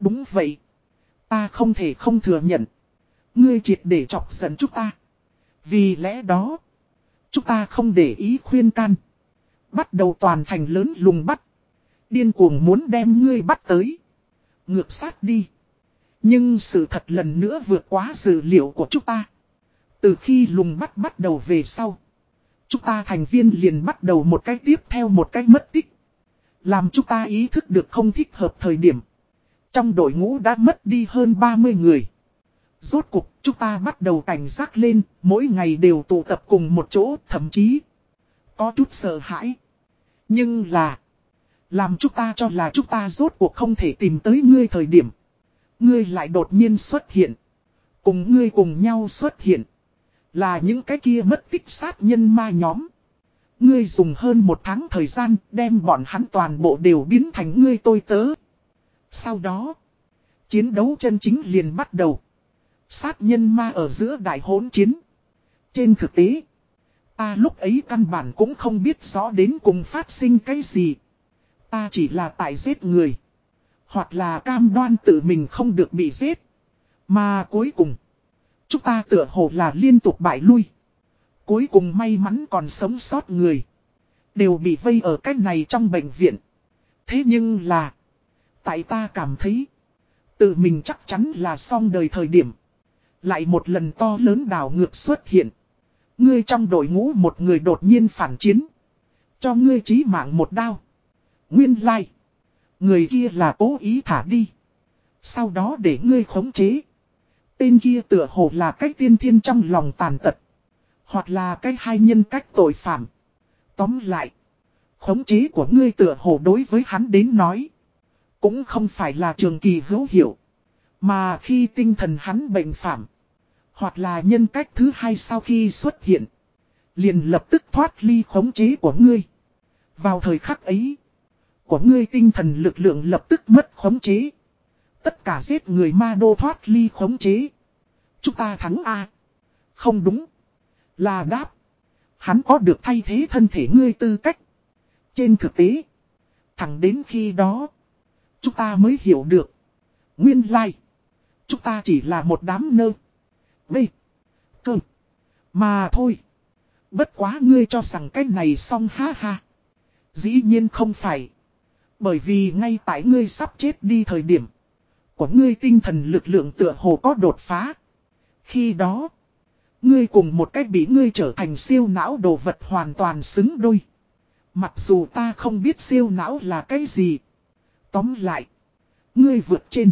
Đúng vậy. Ta không thể không thừa nhận. Ngươi triệt để chọc giận chúng ta. Vì lẽ đó. Chúng ta không để ý khuyên can. Bắt đầu toàn thành lớn lùng bắt. Điên cuồng muốn đem ngươi bắt tới. Ngược sát đi. Nhưng sự thật lần nữa vượt quá dữ liệu của chúng ta. Từ khi lùng bắt bắt đầu về sau. Chúng ta thành viên liền bắt đầu một cách tiếp theo một cách mất tích. Làm chúng ta ý thức được không thích hợp thời điểm. Trong đội ngũ đã mất đi hơn 30 người. Rốt cục, chúng ta bắt đầu cảnh giác lên, mỗi ngày đều tụ tập cùng một chỗ, thậm chí có chút sợ hãi. Nhưng là, làm chúng ta cho là chúng ta rốt cuộc không thể tìm tới ngươi thời điểm. Ngươi lại đột nhiên xuất hiện. Cùng ngươi cùng nhau xuất hiện. Là những cái kia mất tích sát nhân ma nhóm. Ngươi dùng hơn một tháng thời gian đem bọn hắn toàn bộ đều biến thành ngươi tôi tớ. Sau đó, chiến đấu chân chính liền bắt đầu. Sát nhân ma ở giữa đại hỗn chiến. Trên thực tế, ta lúc ấy căn bản cũng không biết rõ đến cùng phát sinh cái gì. Ta chỉ là tại giết người. Hoặc là cam đoan tự mình không được bị giết. Mà cuối cùng, Chúng ta tựa hồ là liên tục bại lui. Cuối cùng may mắn còn sống sót người. Đều bị vây ở cách này trong bệnh viện. Thế nhưng là. Tại ta cảm thấy. Tự mình chắc chắn là xong đời thời điểm. Lại một lần to lớn đảo ngược xuất hiện. Ngươi trong đội ngũ một người đột nhiên phản chiến. Cho ngươi chí mạng một đao. Nguyên lai. Like. Người kia là cố ý thả đi. Sau đó để ngươi khống chế. Tên kia tựa hồ là cách tiên thiên trong lòng tàn tật. Hoặc là cách hai nhân cách tội phạm. Tóm lại. Khống chế của ngươi tựa hồ đối với hắn đến nói. Cũng không phải là trường kỳ hữu hiệu. Mà khi tinh thần hắn bệnh phạm. Hoặc là nhân cách thứ hai sau khi xuất hiện. Liền lập tức thoát ly khống chế của ngươi. Vào thời khắc ấy. Của ngươi tinh thần lực lượng lập tức mất khống chế. Tất cả giết người ma đô thoát ly khống chế. Chúng ta thắng A. Không đúng. Là đáp. Hắn có được thay thế thân thể ngươi tư cách. Trên thực tế. Thẳng đến khi đó. Chúng ta mới hiểu được. Nguyên lai. Like. Chúng ta chỉ là một đám nơ. Bê. Cơm. Mà thôi. Bất quá ngươi cho rằng cái này xong ha ha. Dĩ nhiên không phải. Bởi vì ngay tại ngươi sắp chết đi thời điểm. Của ngươi tinh thần lực lượng tựa hồ có đột phá. Khi đó, ngươi cùng một cách bị ngươi trở thành siêu não đồ vật hoàn toàn xứng đôi. Mặc dù ta không biết siêu não là cái gì. Tóm lại, ngươi vượt trên.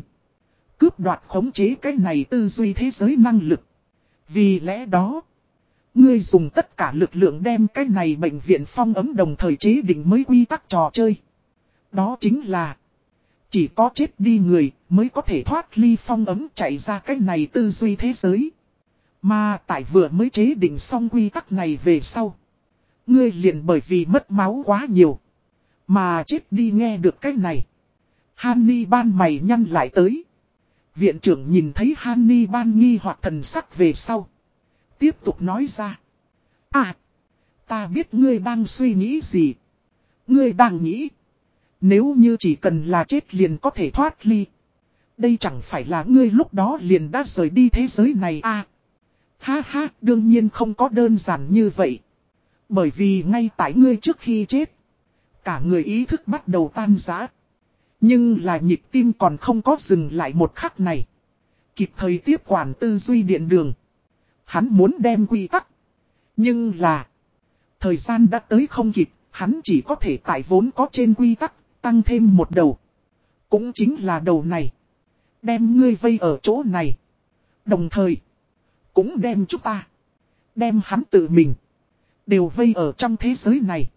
Cướp đoạt khống chế cái này tư duy thế giới năng lực. Vì lẽ đó, ngươi dùng tất cả lực lượng đem cái này bệnh viện phong ấm đồng thời chế định mới quy tắc trò chơi. Đó chính là, chỉ có chết đi người mới có thể thoát ly phong ấm chạy ra cái này tư duy thế giới. Mà tại vừa mới chế định xong quy tắc này về sau. Ngươi liền bởi vì mất máu quá nhiều. Mà chết đi nghe được cái này. Hanni ban mày nhăn lại tới. Viện trưởng nhìn thấy Hanni ban nghi hoặc thần sắc về sau. Tiếp tục nói ra. À, ta biết ngươi đang suy nghĩ gì. Ngươi đang nghĩ. Nếu như chỉ cần là chết liền có thể thoát ly. Đây chẳng phải là ngươi lúc đó liền đã rời đi thế giới này à. Ha ha, đương nhiên không có đơn giản như vậy. Bởi vì ngay tại ngươi trước khi chết, cả người ý thức bắt đầu tan rã. Nhưng là nhịp tim còn không có dừng lại một khắc này. Kịp thời tiếp quản tư duy điện đường. Hắn muốn đem quy tắc. Nhưng là, thời gian đã tới không kịp, hắn chỉ có thể tại vốn có trên quy tắc, tăng thêm một đầu. Cũng chính là đầu này. Đem ngươi vây ở chỗ này. Đồng thời, cũng đem chúng ta. Đem hắn tự mình. Đều vây ở trong thế giới này.